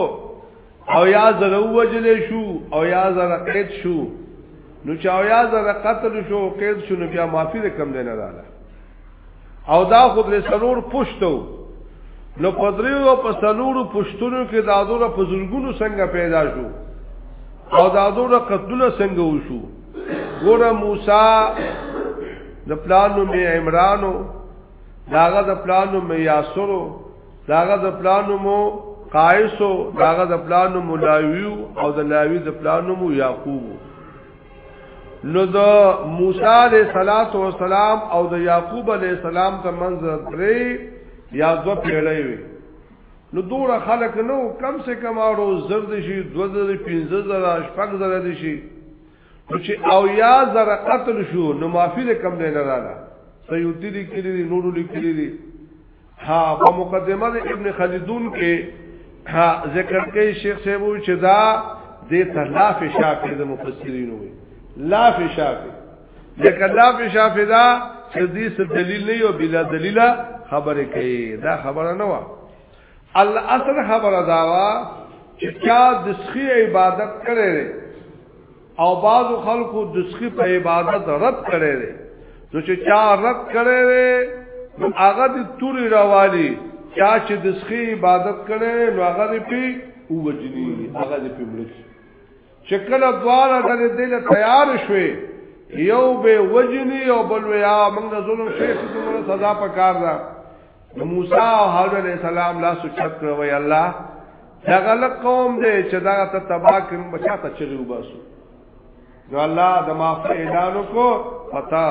او یا زره وجل شو او یا زره قید شو نو چا او یا زره قتل شو قید شو نو بیا معافی د کم دینه رااله او دا خود له سرور پښتو نو پدریو او په سلورو پښتونو کې دا دوره په زلګونو څنګه پیدا شو او دا دوره قتلونه څنګه وشو ګوره موسی د پلانو می عمرانو داغه د پلانو می یاسرو داغه د پلانو مو قایسو داغه د پلانو مو لاویو او د لاوی د پلانو مو یعقوب نو د موسی علیہ الصلات والسلام او د یعقوب علیہ السلام تر منځ درې یا دو پیړۍ وي نو دور خلک نو کم سے کم اورو زرد شي 2015 زره شپږ زره شي نو چې او یا زره قتل شو نو معافی دې کم دی نه رااله سیوتی دې کړی دې نورو دې کړی دې ها په مقدمه د ابن خلدون کې ها ذکر کوي شیخ صاحب چې دا دې تلاف شافی د مفسرین وي لاف شافی لکه لاف شافی دا چې دې څه دلیل نه یو بلا دلیل خبره کوي دا خبره نه و الاصل خبره دا وا چې چا د سخی عبادت کړي او بعض خلکو د سخی په عبادت رد کړي نو چې چا رد کړي نو هغه د توري راوالي چا چې د سخی عبادت کړي نو هغه دې پی وجنی هغه دې پی ملک چې کله دواړه د دې تیار شوي یو به وجنی او بل ویا موږ ظلم شیخ څومره سزا پکار ده نو موسی او هارون علیہ السلام لا سوچت کړو وی الله دا غلط قوم دی چې دا ته تباہ کړم بچا ته چلی وباسو نو الله د معافی اعلان کو پتا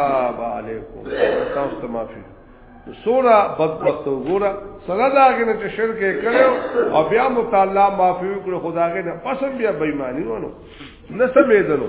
علیکم تاسو ته معافی سورا بدبخت وګوره سره دا غنه چې شرک کړو او بیا متعالی معافی وکړو خدای غنه پسند بیا بېمانی ونه نه سمېدلو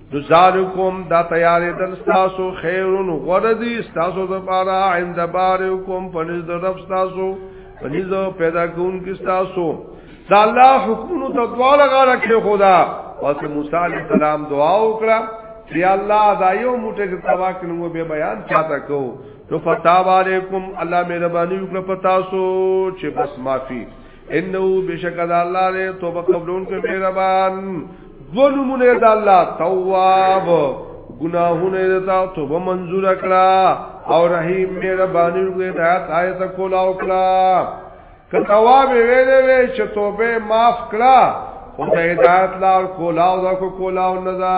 ذالکم دا تیار دل تاسو خیرون غردی تاسو د پاره عند بارکم پنځ د رب تاسو پنځ پیدا کون کی تاسو دا الله حکم ته دواله غاړه کې خدا پس موسی علی السلام دعا وکړه چې الله دا یو موټه کې توا کړو به بیان چاته کو نو فتاب علیکم الله مهرباني وکړه پتا سو چې بس معافي انه بشک د الله له توبه قبلون کې مهربان دو نمونه د الله تواب گناہونه دتا توبه منظور کړه او رحیم مهرباني وکړه د آیت کول او کړه کتواب ویلې وی چې توبه معاف کړه او د هدایت لار کولاو دا کو کولاو نه دا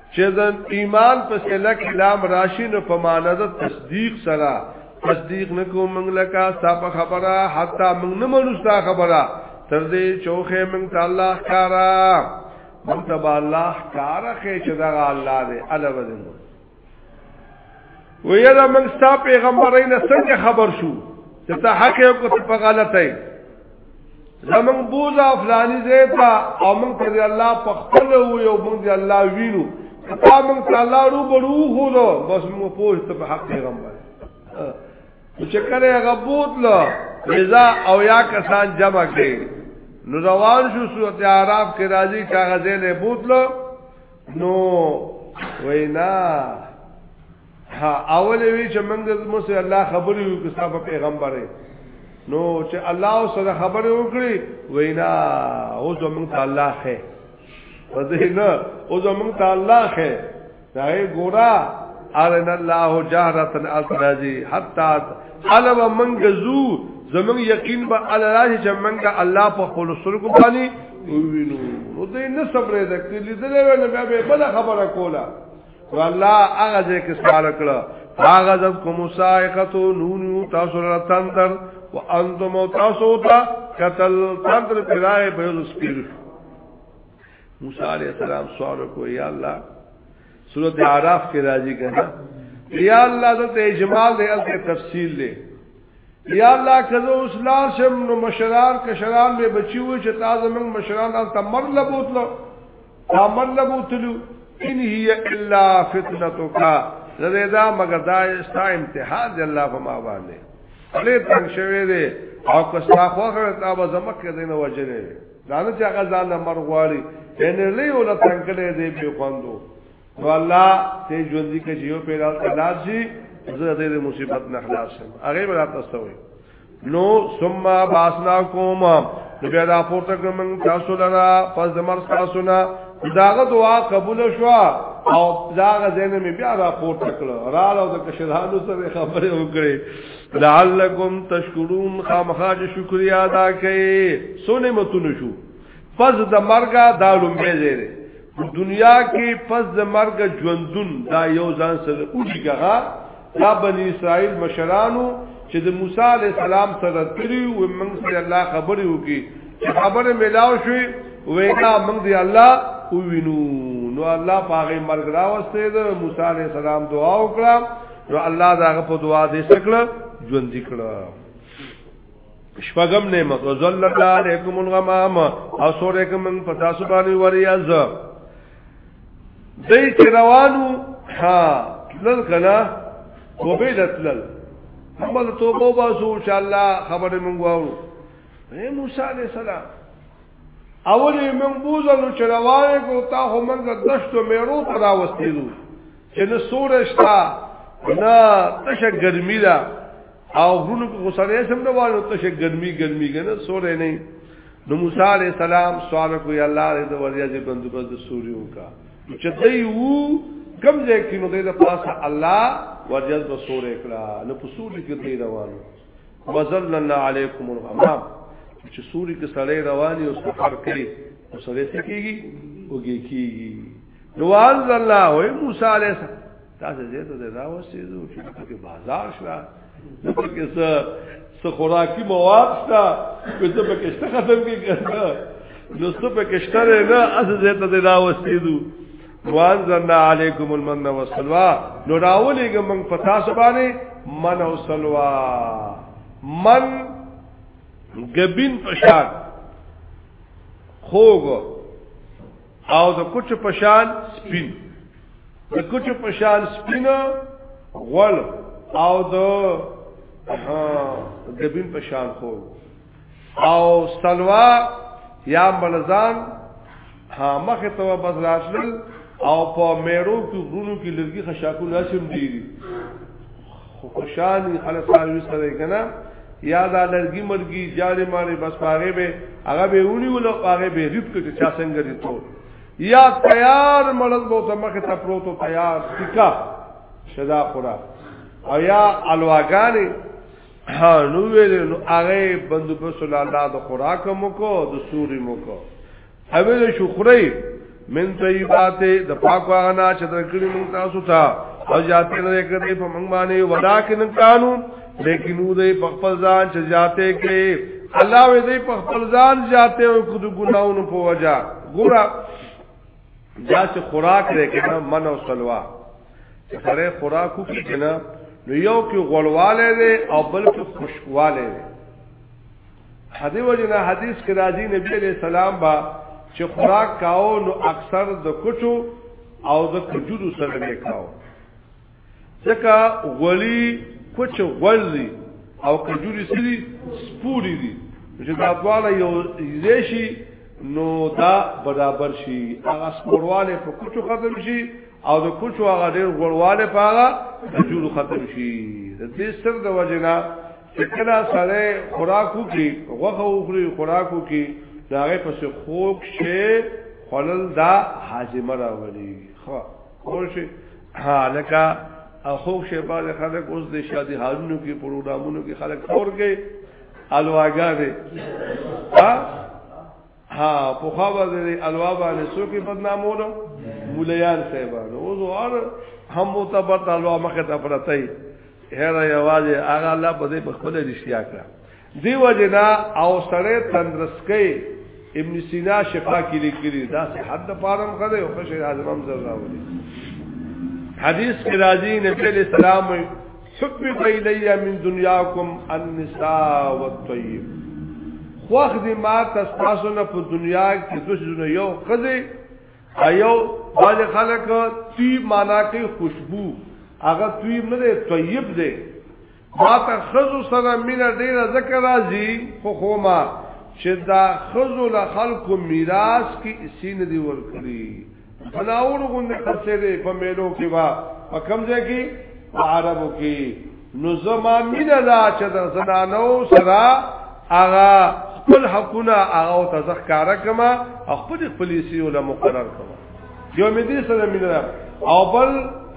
چې د ایمان په سله کې لام راشي نو په معنا د تصدیق سره تصدیق نکو موږ لکه صاحب خبره حتی موږ نه منو ستا خبره تر دې چوخه موږ تعالی ښکارا موږ تبا الله ښکارا کې چې دا الله دې الوزم ویره موږ ستا پیغمبرای نه څنګه خبر شو چې ته حق یو کو په غلطه یې زمون بوزا فلانی زیتا او موږ پر الله په خپل و یو موږ دی الله وینو تا موږ ته الله رو برو هو نو بس موږ پوه ته حق پیغمبر چې کله هغه بوتله رضا او یا کسان جمع کړي نو روان شو سورت عراف کې راځي کاغذې نه بوتله نو وینا ها اول وی چې موږ مو سره الله خبرې وکړو صاحب پیغمبره نو چې الله سره خبرې وکړي وینا او زموږ ته الله خې وزینا او زموږ ته الله خې دا ګورا ارن الله جهرتن الرازی حتا الا به منګ زو زمنګ یقین به الله راځي چې منګ الله په خپل سرګو باندې وینو نو دې نه صبرې ده چې لیدلې و نه به بل خبره کوله نو الله هغه دې کې سوال کړه هغه د کوم سائقتو نون تاسو را تندر وانتم تاسو ته قتل تندر پیرای په سپیر موسی علیہ السلام سوال کو یا الله سورۃ اعراف کې راځي کنه یا الله د اجمال دی او تفصیل دی یا الله کله اوس لار شم نو مشران کشران به بچي و چې تاسو موږ مشران ال تمر لبوتلو تمر لبوتلو ان هي الا فتنتک زیدا مگر دا استا امتحان دی الله په ما باندې ولې تنگ شوی دی او کستا خو غره تا به زمکه دینه وجنه دا نه چې هغه ځان له مر غواړي یعنی لې ولا تنکلې دې به خوندو نو الله ته ژوند کې چې یو پیدا الله شي زه دې مصیبت نه خلاص شم هغه به تاسو وي نو ثم باسنا کوم نو بیا دا پورته کوم تاسو لرا پس د مر تاسو نه داغه دعا قبول شو او داغه زینې بیا را پورته کړ را لاو د کشرانو سره خبرې وکړې لعلکم تشکرون خامخاج شکریا ادا کړئ سونه متونو شو پس د مرګه دا لومبه زیره په دنیا کې پس د مرګه ژوندون دا یو ځان سره اوږيګه دا بنی اسرائیل مشرانو چې د موسی علی السلام سره تری و موږ سره الله خبرې وکي چې خبره ملاو شي وینا موږ دی الله او وینو نو الله پاغه مرګ راوسته د موسی علی السلام دعا وکړه نو الله داغه په دعا دې سکړه ژوند کړه شپغم نعمت او ذل الله علیکم الغمام او سورې کوم په تاسو باندې وریاز دې چې روانو ها لل کنا توبه لتل محمد توبه واسو ان شاء الله خبرې مونږ واورو اے موسی علیہ السلام اول من بوزلو چې روانه کو تا هم موږ دشتو میرو ته راوستیدو چې نه سور شتا نه تشه ګرمي ده او غرونو کې غسړې سم نه وایو تشه ګرمي ګرمي کنه سورې نه نو موسی عليه السلام سوال کوي الله دې د وریا دې بندوبست د سوريو کا چې دوی وو کم ځای کې نو دې د پاسه الله وریا د سورې کړه نو په سوري کې دې روانو وزلنا عليكم الغمام چې سوري کې سړې رواني او سفر کوي او سړې څه کیږي وګي کیږي نو انزل الله او موسی علیه السلام تاسو دې ته دا وسیدو چې په بازار شوه نو پکې څه څه خوراکي مواد شته په څه پکې شته ختم کې کړه نو څه پکې شته نه از دې ته دا وسیدو وانزلنا علیکم المن والسلوى نو راولېګ موږ په تاسو باندې من او سلوا من غبین پشان خوګو او د کوچ په شان سپین د کوچ په شان سپین غول او د د بین په شان خو او سلوا یا ملزان ها مخه تو بس راشل او په میرو کې غرونو کې لږی خشاکو لاسم دیږي خوشحالي خلک ساروي سره کنا یا دا لرګي مرګي جاري ماري بس پاره به هغه به ونی ول هغه به ریپ کړي چا څنګه دي ته یا تیار مړل بو ته مخه ته پروتو تیار ټیکا شدا خورا او یا الواګانی ها نو ویل نو هغه بندوبس الله د خوراک مو کو د سوري مو کو اویل شو خوري من طیبات د پاکو انا چې درکړي موږ تاسو ته او ذاتې نه کړې په موږ باندې ولکن قانون لیکن دوی په خپل ځان چې ذاتې کړې الله وې دوی په خپل ځان ذاتې او خود ګناونو په وجا ګورا دا چې خوراک لري کنه من او سلوا چې سره خوراکو کې کنه نو یو کې غړواله دی او بل کې خوشواله دی حدیث وجنا حدیث کې راځي نبی عليه السلام با چې خوراک کاو نو اکثر د کوچو او د کجورو سره نه کاو ځکه غولي کوچ غولي او کجوري سری سپوري دي چې دا دواله یو زیشي نو دا برابر شي هغه سپورواله په کوچو ختم شي او د کوچو هغه ډیر غولواله په هغه کجورو ختم شي د دې سر د وجنا چې کله سره خوراکو کې غوخه وخوري خوراکو کې داغه پس خوک شي خلل دا حازم راولي خو خوشي حالکا خوک شي باز خلک اوس د شادي حالونو کې پروګرامونو کې خلک تور کې الواګا دي ها ها په خو به الوا باندې سو کې بدنامولو مولیان صاحب نو زو اور هم مو ته بر الوا مخه ته پرته هي هر یوازې هغه الله په دې په خپل رښتیا کړه دیو جنا او سره تندرسکې ابن سینا شفا کې لیکلي دا صحت د پاره مخده او خشه اعظم زړه راوړي حدیث کې راځي نبی علیہ السلام حبب الیہ من دنیاکم النساء والطیب خوخ دی ما تاسو نه په دنیا کې د څه یو خزه ایو باج خلق تی معنا کې خوشبو هغه طیب نه دی طیب دی ما ته خزو سره مینا ډیره ذکر راځي خو خو ما چې دا خزو له خلکو میراث کې سین دی ورکړي بناور غوندې خرچه دی په میلو کې با په کم ځای کې په عربو کې نو زما مینه دا چې د زنانو سره هغه خپل حقونه هغه او تذکر کما خپل پولیسي ولا مقرر کما یو مې دې سره مینه او بل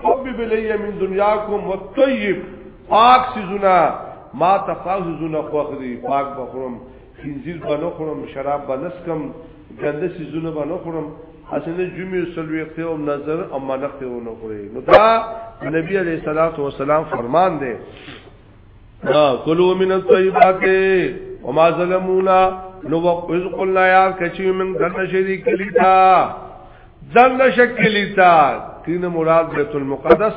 حب بلی من دنیاکم والطیب پاک سیزونه ما تفاوز زونه خوخ دی پاک بخرم خنزیر به نه خورم، شراب به نه څکم، ګنده څیزونه به نه خورم، هسې نه جمعې او څلوېښتې او نظر او منقې ونه خورې. نو دا نبی علیه الصلاۃ والسلام فرمان دی. کلوا من الطیبات وما ظلمونا نو وقذ قلنا یا کچی من دنه شریک لیتا دنه شکلیتا کینه مراد بیت المقدس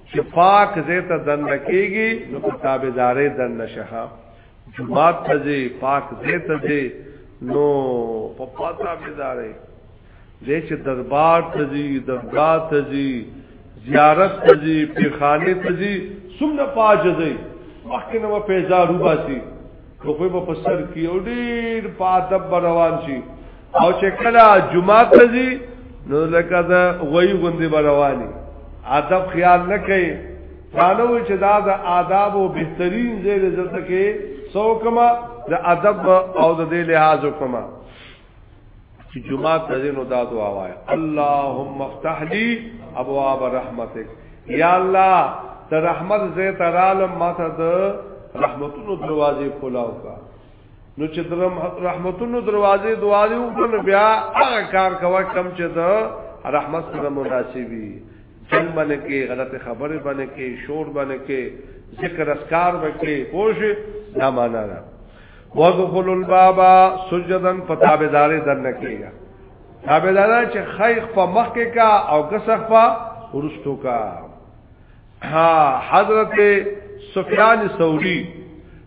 چې پاک زه ته دن کېږي نو په تابعدارې دن نشه جمعات ته ځي پاک زه ته ځي نو په پاتا بيدارې دې چې دربار ته ځي درگاه ته ځي زیارت ته ځي پیخانه ته ځي څومره پاج ځي مخکې نو په زارو باسي خو په سر کې او ډیر په ادب روان شي او چې کله جمعه ته ځي نو لکه دا غوي غوندي رواني ادب خیال نه کوي دانو چې دا د آداب او بهترین ځای دی ځکه کې سو کما د ادب او د دې لحاظ کما چې جمعه ته ځي نو دا دعا وای اللهم افتح لي ابواب رحمتک یا الله ته رحمت زه تعالی ما ته د رحمتونو دروازې کولاو کا نو چې در رحمتونو دروازې دعا دی وکړو بیا هغه کار کوه کم چې دا رحمت سره مناسبي جنگ باندې کې غلط خبره باندې کې شور باندې کې ذکر اسکار باندې کې پوش نه معنا نه وذخل الباب سجدا فتابدار دن کېږي تابدار چې خیخ په مخ کې کا او کسخ په ورستو کا ها حضرت سفیان ثوری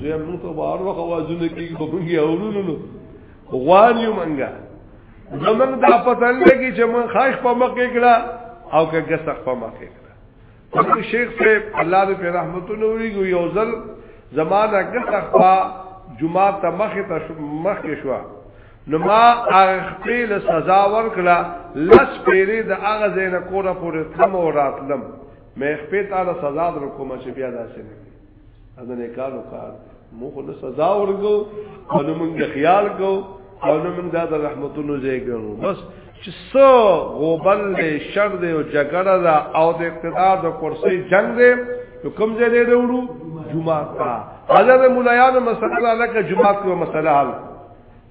زه موږ ته بار وخت وازونه کیږي په موږ یې اورونو نو غوان یو منګه زمنګ دا پته لګي چې من خاص په مخ کې کړه او که ګسخ په مخ کې کړه په شیخ صاحب الله دې په رحمت نوري ګو یو ځل زمانہ ګسخ په جمعه ته مخ ته مخ کې شو نو ما هغه خپل سزا ورکړه لس پیری د هغه زینه کوره پورې تم او راتلم مې خپل تعالی سزا درکوم چې بیا داسې نه دا نه کارو کار مو خو له سزا ورګو او نو موږ خیال کو او نو موږ دا د رحمتونو ځای ګرو بس چې سو غوبل دې شر دې او جګړه دا او د اقتدار د کرسي جنگ دې نو کوم ځای دې وروړو جمعه کا حضرت مولایانو مسله لکه جمعه کو مسله حل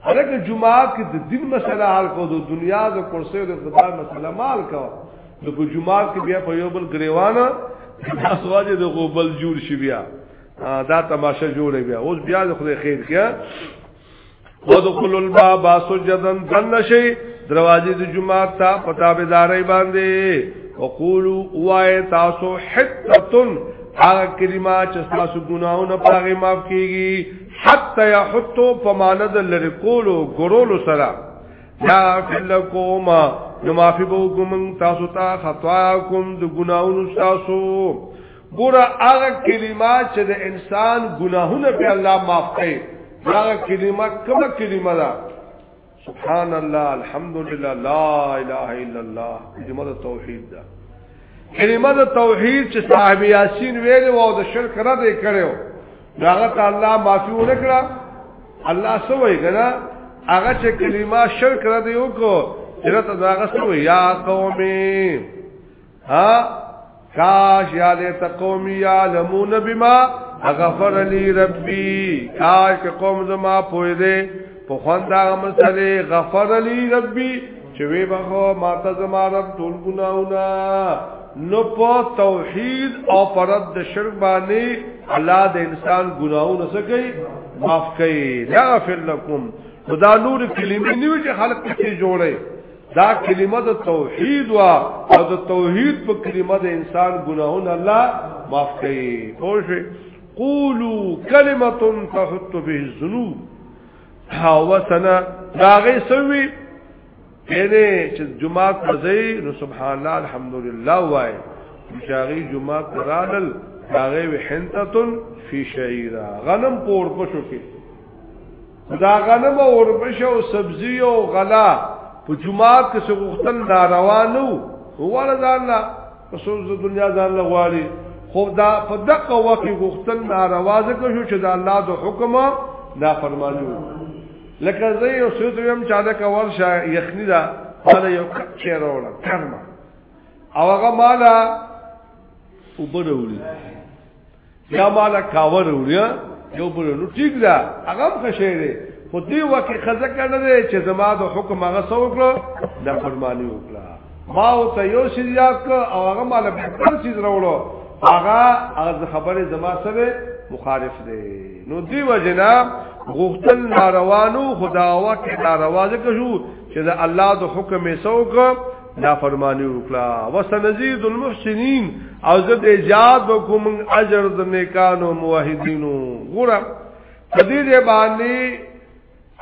هرګه جمعه کې د دین مسله حل کو د دنیا د کرسي د خدای مسله مال کو نو په جمعه کې بیا په یو بل غریوانه اسواجه د غوبل جوړ شي بیا دا تماشه جوړه بیا اوس بیا د خدای خیر کیا ودخل الباب سجدن دن شي دروازې د جمعه ته پتا به داري باندې وقولو وای تاسو حتتن هغه کلمه چې تاسو ګناونه پاره معاف کیږي حتی یحطو په معنی د لری کولو ګرولو سره یا فلکوم نو معافی بو کوم تاسو ته خطا کوم د ګناونو تاسو ګوره هغه کلمه چې د انسان ګناهونه په الله معاف کوي هغه کلمه کومه کلمه ده سبحان الله الحمدلله لا اله الا الله کلمه د توحید ده کلمه د توحید چې صاحب یاسین ویل او د شرک را دی کړو هغه ته الله معافي ونکړه الله سوې کنه هغه چې کلمه شرک را دی وکړو چې راته هغه سوې یا قومي ها کاش یاد ته قوم یعلمون بما غفر لی ربی کاش که قوم زما پوی دے په خوند هغه مسله غفر لی ربی چې وی بخو ما ته زما رب ټول ګناونه نو په توحید او پرد د شرک باندې الله د انسان ګناونه سکی معاف کړي لا غفر لكم خدا نور کلمې نیو چې خلق کې جوړي دا کلمه د توحید وا او د توحید په کلمه د انسان ګناهونه الله معاف کوي خوش قولو کلمه تحط به الذنوب حوسنا داغه سوي کله چې جمعه کوي نو سبحان الله الحمدلله وای مشاغي جمعه ترادل داغه وحنتتن فی شعیرا غنم پور پشو کې دا غنم او وربش او سبزی او غلا په جمعات کې څه غختل ناروا نه وو ولا ځان لا رسول د دنیا ځان لا غواړي خو دا په دغه وخت غختل ناروا ځکه شو چې دا الله د حکم نافرمانی وو لکه زه یو څه دویم چا دا کول شا یخنی دا مالا یو کچه رولا کرما او هغه مالا اوبه رولی یا مالا کاور وړیا یو بل نو ټیک دا هغه خشه دی خو دی وکه خزه کړه دی چې زما د حکم هغه سو وکړه د فرمانی وکړه ما او ته یو شی یاد کړ او هغه مال به بل چیز راوړو هغه هغه خبره زما سره مخالف دی نو دی وجنا غوښتل ناروانو خداوا کې ناروا ځکه شو چې د الله د حکم یې سو وکړه نا فرمانی وکړه وسنزيد المحسنين او زه دې زیاد وکوم اجر د نیکانو موحدینو ګور تدې باندې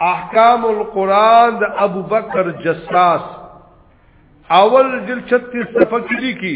احکام القرآن د ابو بکر جساس اول جل 36 صفحه کې لیکي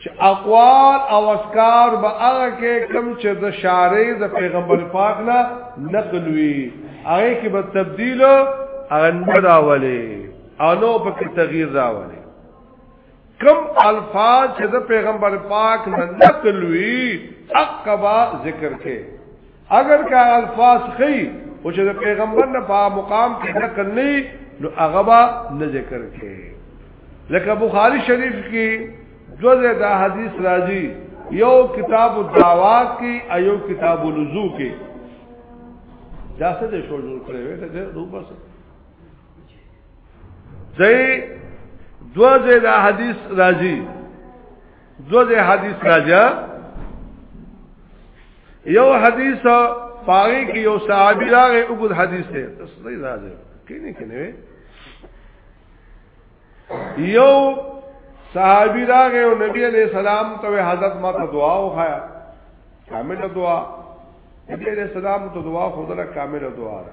چې اقوال او اسکار به هغه کې کم چې د شارې د پیغمبر پاک نه نقل وي هغه کې به تبديل هغه نه راولي او نو په کې تغییر راولي کم الفاظ چې د پیغمبر پاک نه نقل وي عقبا ذکر کې اگر که الفاظ خي او چې د پیغمبر نه په مقام کې نقل نه نو هغه با نه ذکر کې لکه بخاری شریف کې دوزه دا حدیث راځي یو کتاب الدعوات کې ایو کتاب الوضو کې دا څه د شو جوړ کړی وې ته روبس ځای دوزه دا حدیث راځي دو دې حدیث راځه یو حدیث پاره کې یو صحابي راغی او ګل حدیث ته تصدیق راځي کینه کینه یو صحابي راغی او نبی علیہ السلام ته حضرت ما ته دعا وخایا کامل دعا نبی علیہ السلام ته دعا خدای کامل دعا ده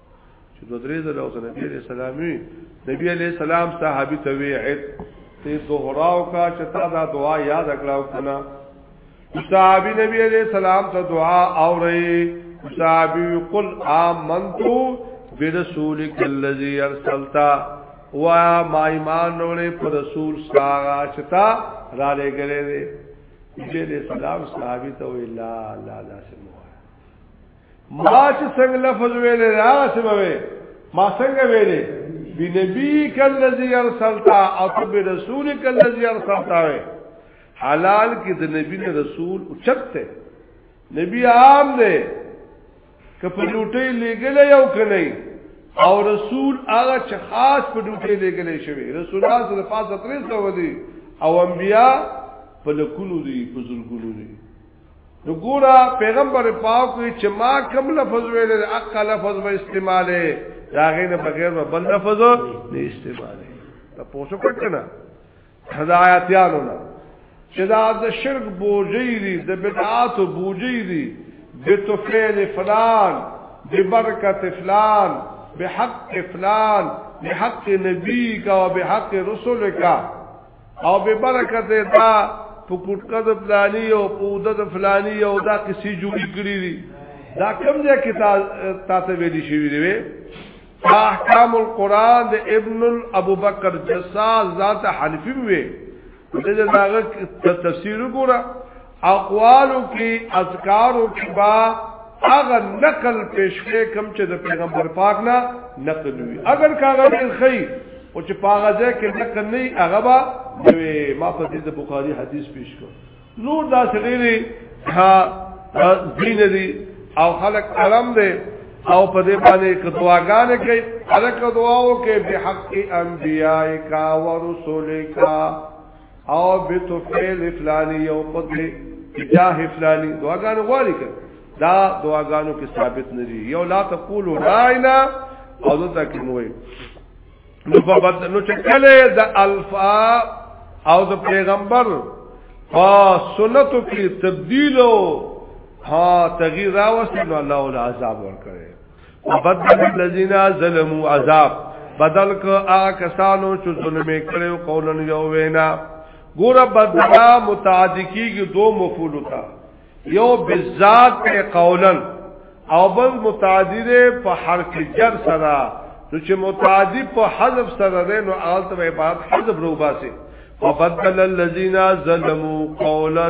چې دوه درې ځله اوس نبی عليه السلام وی نبی عليه السلام صحابي ته وی عد ته دوهراو کا چې تا دا دعا یاد کړو کنه صحابي نبی عليه السلام ته دعا او رہی صحابي قل آمنت برسولک الذي ارسلت وا ما ایمان نوړې پر رسول ساغا چتا را لګلې دې دې سلام صحابي ته وی لا لا لا سمو ما چې څنګه لفظ ویلې هغه څه به ما څنګه ویلې بی نبی کلذي ارسلتا او بی رسول کلذي ارسلتا وي حلال کې د نبی نه رسول اوچته نبی عام دی کپه لوټي لګل یو کني او رسول هغه چې خاص په لوټي لګل شوی رسول الله صلی الله علیه وسلم او انبیا په لکونو دي په زلګونو دي نو ګورا پیغمبر پاک چې ما کوم لفظ ویل اقا لفظ به استعماله دا غي نه بغیر به بل لفظ نه استعماله ته پوښتنه کړنه هدايتانو نه چې دا د شرک بوجي دي د بدعات بوجي دي بتفعل فلان ببرکت فلان بحق فلان بحق نبی کا و بحق رسول کا او به برکت دا په کوټکه د فلانی او په اوده د فلانی او دا کسی جوړ کړی دي دا کوم ځای کې تا ته ویلي شوی دی احکام القرآن د ابن ابو بکر جساس ذات حنفی وی دغه تفسیر وګوره اقوالو کې اذکارو کې با هغه نقل پیش کې کم چې د پیغمبر پاک نه نقل وي اگر کاغه ډیر خي او چې پاغه ځای کې نقل نه هغه با دوی ما په دې د بخاری حدیث پیش کړ نور دا سړي ها دین دي او خلق علم دي او په دې باندې کدواګانې کوي هر کدواو کې به حق انبیاء کا ورسول کا او بتفعل فلانی یو پدې جاه فلانی دعاګانو غواړي کړ دا دعاګانو کې ثابت نه دي یو لا تقول راینا او دته کې موي نو په بد نو چې کله د الفا او د پیغمبر په سنتو کې تبديل او ها تغییر راوستل نو الله ول عذاب ورکړي وبدل الذين ظلموا عذاب بدل ک آ کسانو چې ظلم کړو قولن یو وینا ګور بدلا متعدی کیږي دو مفعول تا یو بالذات په قولن او بل متعدی ده په حرف جر سره نو چې متعدی په حذف سره ده نو آلت و عبارت حذف روباسي وبدل الذين ظلموا قولا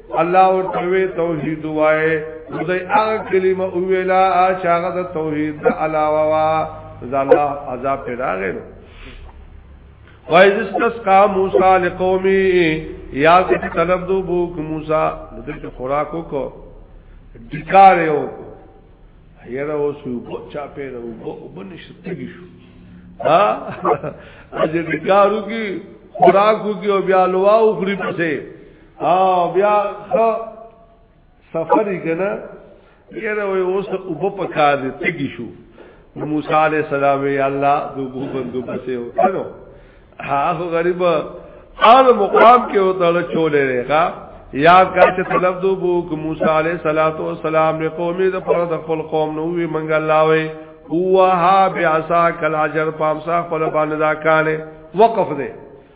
الله ورته توحید وای نو دای هغه کلمه ویلا چې هغه د توحید نه علاوه وا ځا الله عذاب پیدا غیر وایز استسقا موسی لقومی یا چې طلب دو بو ک موسی د دې خوراکو کو ډکار یو کو یره اوس وو چا پیدا وو وبنش تګی شو ها اجه ډکارو کی خوراکو کی او بیا لواو خری پسه او بیا خو سفرې کنه یره وې اوس او په پکار دې تګی شو موسی علی السلام یا الله دوبو بندو پسې و کنو هغه غریب هر مقام کې وته چولې رېخا یاد کا چې طلب دوبو کو موسی علی السلام له قومې د پر د خپل قوم نو وی منګ الله وې هو ها بیا سا کلا جر پام سا خپل باندې دا کانه وقف دې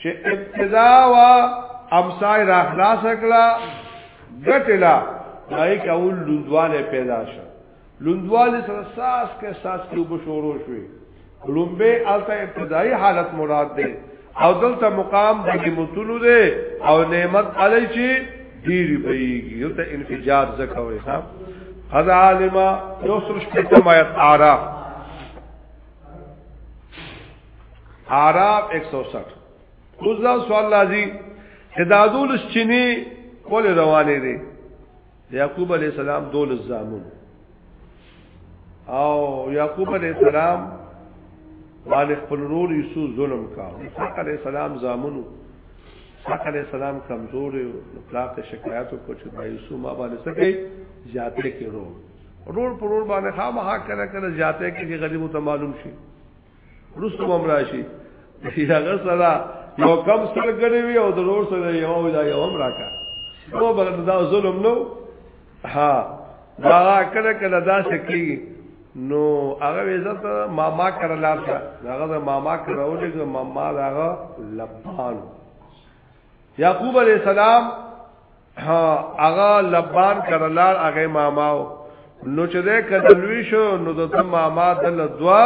چې ابتدا وا امسای را خلاص کړه ګټلا دای کول لوندواله پیدا شو لوندواله سره ساس کې ساس کې وب شروع شوې لومبه الته ابتدایي حالت مراد ده او دلته مقام د متونو ده او نعمت علی چې ډیری بهږي یو ته انفجار زکوي ها قد عالم یو سرش په تمایت اعراف عرب 160 اوس دا سوال لازم تدادول چینی کول روانه دي یعقوب علی السلام دول زامن او یعقوب علی السلام باندې خپل رول یوسف ظلم کا اسحاق علی السلام زامنو اسحاق علی السلام کمزور او پلاک شکایت او کوچ د یوسف ما باندې سکے زیاتې کې رول رول پر رول باندې خامہ کړه کړه زیاتې کې غریب ته معلوم شي رسو ممراشي هغه سره یو کم سره کړی وی او ضرور سره یو ولا یو هم راکا نو بل دا ظلم نو ها دا کله کله دا سکی نو هغه عزت ماما کړه لار ته هغه ماما کړه او دغه ماما هغه لبان یعقوب علیہ السلام ها هغه لبان کرلار هغه ماماو نو چې ده کدلوی شو نو د ماما دل دوا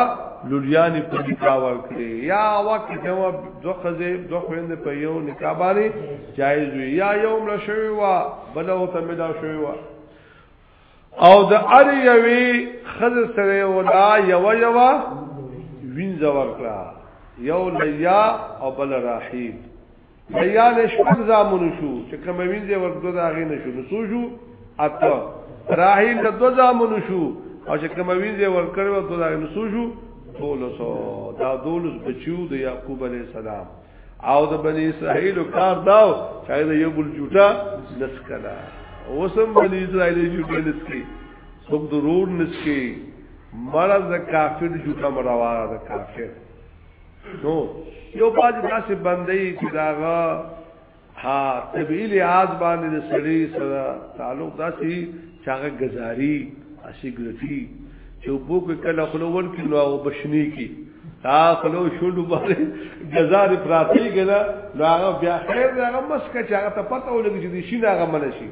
لولیانی په نکاح ورکړي یا وخت کې نو دوه خزه دوه خويند په یو نکاح باندې جایز وي یا یو مل شوی وا بل او ته ملا شوی وا او د ار یوي خزه سره ولا یو یو وینځ ورکړه یو لیا او بل راحیب بیا د شپږ زامن شو چې کوم وینځه ورته دا غي نشو نو سو شو اته راهیل د دو زامن شو او چې کوم وینځه ور کړو ته دا نو سو شو دولسو دا دولس بچو د یعقوب علی السلام او د بنی اسرائیل کار داو چې دا یو بل جوټا نسکلا اوسم بنی اسرائیل جوټا نسکی څوک ضرور نسکی مرز کافر جوټا مرواره د کافر نو یو باز داسې بندي چې داغه ها طبيعي لحاظ باندې د سړي سره تعلق داسې چاغه گزاري اسیګرټي چې بو کې کله خلوون کې نو او بشني کې تا خلو شوډو باندې گزاري پراتی ګلا نو هغه بیا خیر هغه مسکه چې هغه ته پته ولګي چې شي هغه منشي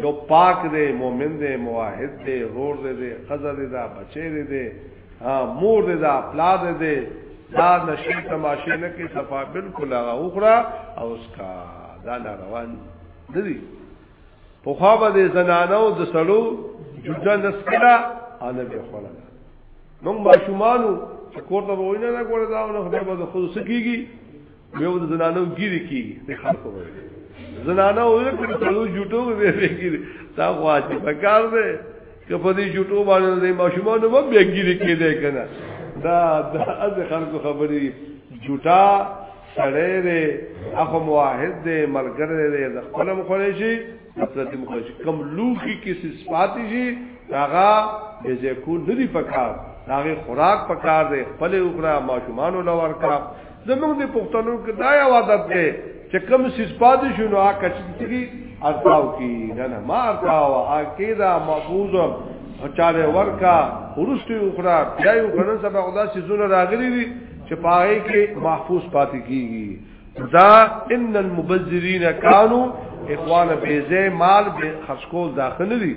یو پاک دی مومن دی موحد دی رور دی دی خزه دی دا بچی دی دی مور دی دا پلا دی دی دا نشی تماشی نه کی صفا بالکل هغه اوخرا او اس کا دا روان دی په خوا باندې زنانو د سړو جدا نسکلا انا به خلا موږ ماشومانو چې کور ته وینه نه کوله دا نو خدای به خود سکیږي یو د زنانو ګیری کی د خلکو زنانو یو کړ څلو جوټو به به ګیری دا واجب کار دی که په دې جوټو باندې د ماشومان به به ګیری کېده کنه دا د از خلکو خبرې جوټا سړې دې اخو موحد دې ملګر دې د خپل مخړې شي خپل دې مخړې شي کم لوخي کې صفات شي هغه دې کو ندی پکار هغه خوراک پکار دې خپل اوخرا ماشومان ولور کا زموږ د پښتنو کې دا یو عادت دی چې کوم سیس پاتې شو نو هغه کچتګي ارتاو کی نه نه ما ارتاو هغه دا محفوظ چاله ورکا ورستي اخرى بیا یو غنن سبا خدا سي زونه راغلي دي چې پاره کې محفوظ پاتې کیږي دا ان المبذرین کانوا اخوان بیزه مال به خرج کول داخله دي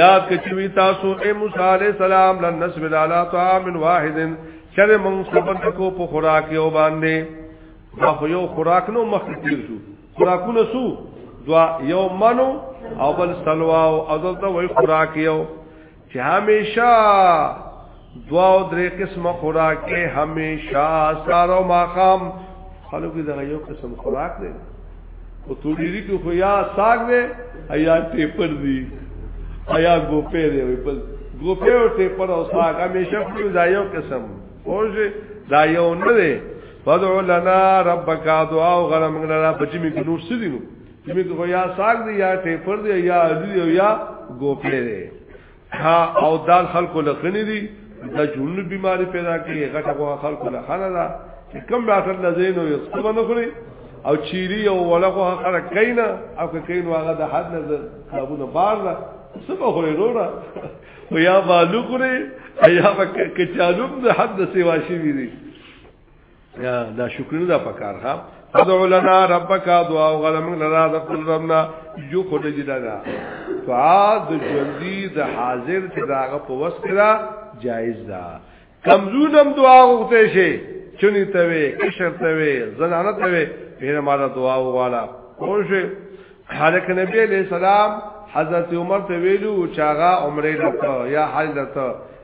یاد کچوی تاسو اے موسی علیہ السلام لن نسبر علی طعام واحد چر من صبر کو په خوراک یو باندې دا خو یو خوراک نو مخ تیر شو خوراکونه سو دوا یو منو او بل سلوا او دلته وای خوراک یو چې همیشه دوا او درې قسمه خوراکه همیشه سار او ماقام خلکو کې دغه یو قسم خوراک دی او توډيري کې خو یا ساګ دی یا ټیپر دی یا ګوپې دی وي په ګوپې او ټیپر او ساګ همیشه په دا یو قسم اوجه دا یو نه دی فدعو لنا ربک دعا او غره موږ لرا بچی می نور سدي نو چې موږ خو یا ساګ دی یا ټیپر دی یا علی یا ګوپې دی ها او دال خلکو لخنې دي د جون بیماری پیدا کوي غټه غو خلکو له خانه دا کم ډاکټر لزین او یصب نه خوري او چيري او ولغه خره کینا او کین واغه د حد نظر کابونه بار لا سبا خو وروړه او یا بالو خوري یا کچالوم د حد سیوا شي دي دا شکر نه دا پکار ها ادعو لنا ربک دعا او غلم لنا د خپل ربنا جو خود دې دا دعا د ژوندۍ د حاضر چې داغه په وس کرا جایز ده کمزونم دعا وغوته شي چونی ته وي کشر ته وي زنانه ته وي په ما دا دعا وغواړه خوشه حضرت نبی علیہ السلام حضرت عمر ته ویلو چاغه عمره لته یا حج لته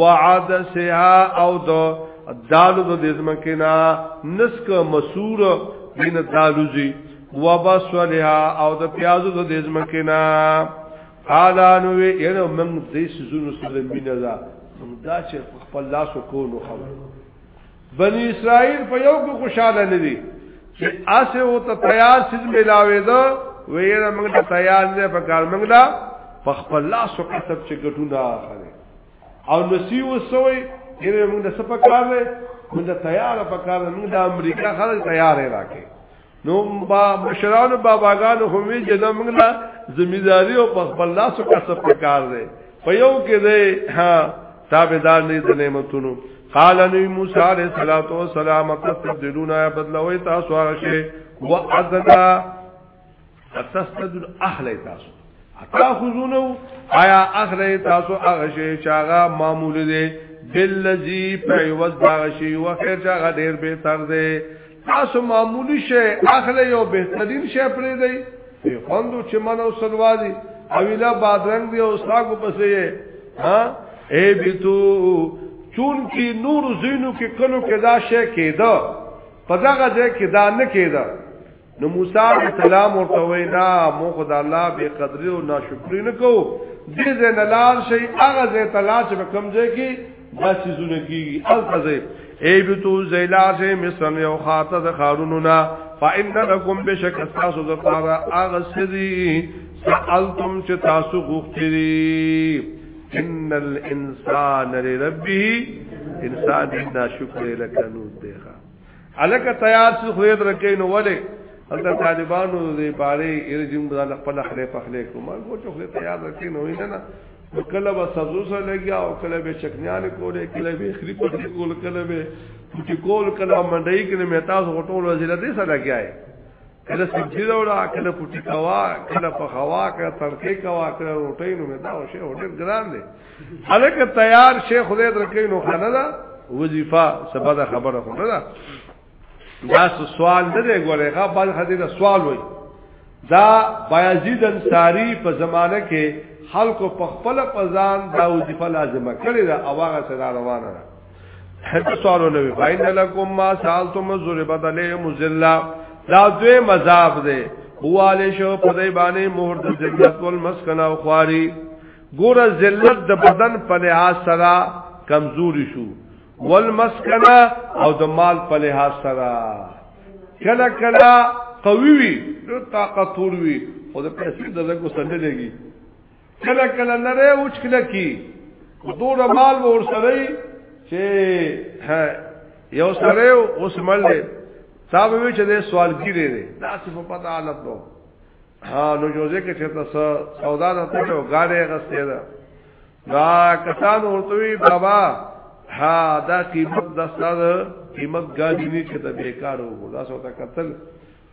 وعد سها او د دالو د دزمکنا نسک مسور بین دالوزی وبصلها او د پیازو د دزمکنا قالا نو یې نو من دې سيزونو سره مینه ده دا چې خپل لاس کو نو خبر بنی اسرائیل په یو کې خوشاله نه دي چې اسه او ته تیار سیز ملاوي ده ویره موږ ته تیار نه پکار موږ لا په خپل لاس او کسب چې ګټونه اخلي او نسی وسوي یره موږ د سپه کار دی موږ د تیار په کار دی موږ د امریکا خلک تیار راکې نو با مشران باباګان هم وی چې موږ لا ذمہداری او په خپل لاس کا سپه کار دی په یو کې دی ها تابعدار نه د نعمتونو قال نبی موسی علیہ الصلوۃ والسلام تستبدلون بدلوي تاسو هغه شی وعدنا تستدل اخلی تاسو تاخذونو آیا اخلی تاسو هغه شی چې هغه معمول دی بالذی پیوز دا شی او خیر چې هغه ډیر به تر دی تاسو معمولی شی اخلی یو بهترین شی پرې دی په خوندو چې منو سلوازی او اله بادرنګ دی او ساګو پسې ها ای بیتو چون کی نور زینو کې کلو کې دا شی کېده په دغه ځای کې دا نه کېده نو موسی علیہ السلام ورته وینا مو خدای الله به قدرې او ناشکری نه کو دې زنه لار شي هغه زه تلاش وکم ځای کې بس زونه کیږي الفزه ای بتو زیلاج مصر یو خاطه د خارونو نا فإن لكم بشک تاسو د پاره هغه سدي سألتم چې تاسو غوښتري ان الانسان لربه انسان ناشکر لکنود دی الکه تیار شو خو یې درکې نو ولې هلته طالبانو دې باري ارجم بدل خپل خله په خله کوم کو چې خله تیار درکې نو نه نه کله به سبزو سره لګیا او کله به چکنیان کولې کله به خري په کول کله به چې کول کله منډي کې مې تاسو غټول وزیر دې سره لګیاي کله سبزی راوړه کله پټی کوا کله په خوا کله ترکه کوا کله روټۍ نو متا او شی هټل ګران دی الکه تیار شیخ خدای درکې نو خنه دا وظیفه سبا دا خبره خو نه دا دا سوال نه دی ګورې ښا بل حدیث سوال وای دا بیازید انصاری په زمانه کې خلکو په خپل پزان دا وظیفه لازمه کړی دا اواغه سره روانه ده هدا سوالو لوي باین لکم ما سالتم ضربت علیهم ذلہ دا دوی مذاب دی هواله شو په دې باندې مهر د ذلت والمسکن او خواري ګور ذلت د بدن په لحاظ سره کمزوري شو والمسکن او د مال په لحاظ سره کله کله قوي وي طاقت ور وي خو د پیسې د لګو سره لګي کله کله نره اوچ کله کی دور مال ور سره چې یو سره اوس مل دی صاحب وی چې د سوال کیږي دی دا څه په پتا حالت نو ها نو جوزه کې چې تاسو سودا نه پټو غاړې غسته ده دا کسان ورته وی بابا ها دا قیمت د ساده قیمت غاډی نه چې ته بیکار وګور دا څه تا قتل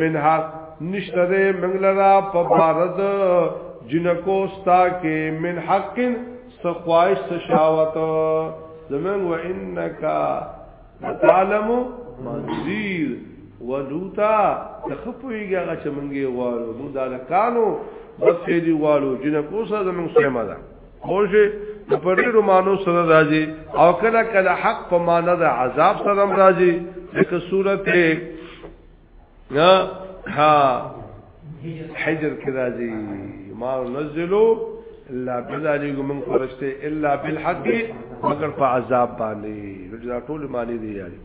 من حق نشته دې موږ لرا په بارد جنکو ستا کې من حق سخواش سشاوت زمن و انکا تعلم منزیر ولوتا تخپویږي هغه چې مونږه غواړو موږ دالکانو بس دې غواړو جنکو سره زمون سیمه ده خوږه د پرېرو مانو سره راځي او کله کله حق په معنا د عذاب سره راځي لکه سورته نه ها حجر کې راځي ما نزلو الا بذالک من فرشته الا بالحق مگر په عذاب باندې دا ټول معنی دی یاري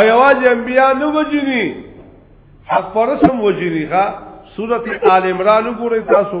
ایواز انبیا نو وجنی حق پرسم وجنی ښا سورته آل عمران وګورئ تاسو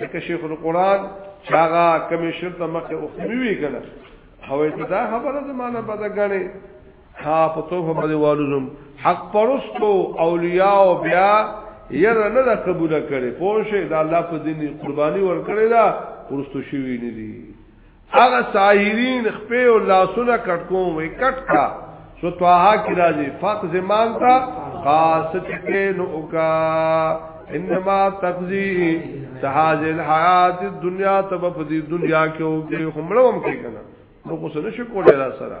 لکه شیخ القرآن چاغا کمی شرط مخه او خمیوی کنه او دا خبره زمانه بدګنی ها په توفه باندې والوزم حق پرستو اولیاء او بیا یره نه دا قبول کړي پوه شي دا الله په دین قرباني ور کړی دا پرستو شوی نه دي هغه ساحرین خپې او لاسونه کټ کوم وې کټ کا سو توها کی راځي فق زمان تا خاص چکه نو کا انما تقضی تهاذ الحیات الدنیا تب په دې دنیا کې او کې همړوم کې کنه نو کو سن شو کوله را سره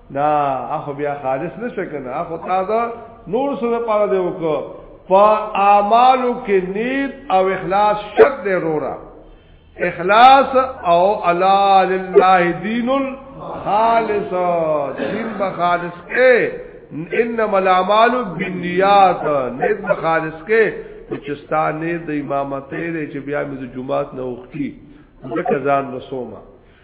دا اخو بیا خالص نشه کنه اخو تازه نور سره پاره دی وکړه په اعمالو کې نیت او اخلاص شرط دی رورا اخلاص او الا لله دین خالص دین به خالص کې انما الاعمال بالنیات نیت به خالص کې چې ستانه د امامت لري چې بیا مې د جمعات نه وختي ځکه ځان رسومه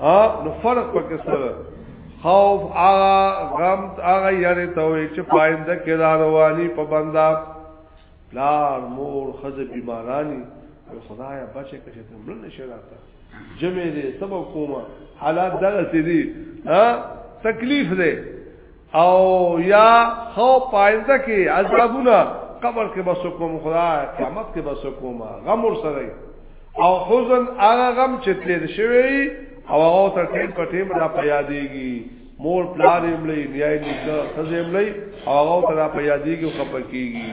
ا نو فرق پکې سره خوف هغه غم هغه یاره ته وي چې پاینده کې را رواني په بندا لار مور خزه بیمارانی خدایا بچه کشه ته مړ نشه راته جمع دې سبب کومه حالات دغه سي دي ها تکلیف دې او یا خو پاینده کې عذابونه قبر کې بس کوم خدا قیامت کې بس کوم غم ور سره او حزن هغه غم چې تیر شوی او هغه تر ټیم په ټیم را پیادېږي مور پلار یې ملي نیای نیکه خزې ملي او هغه تر را پیادېږي او خپکیږي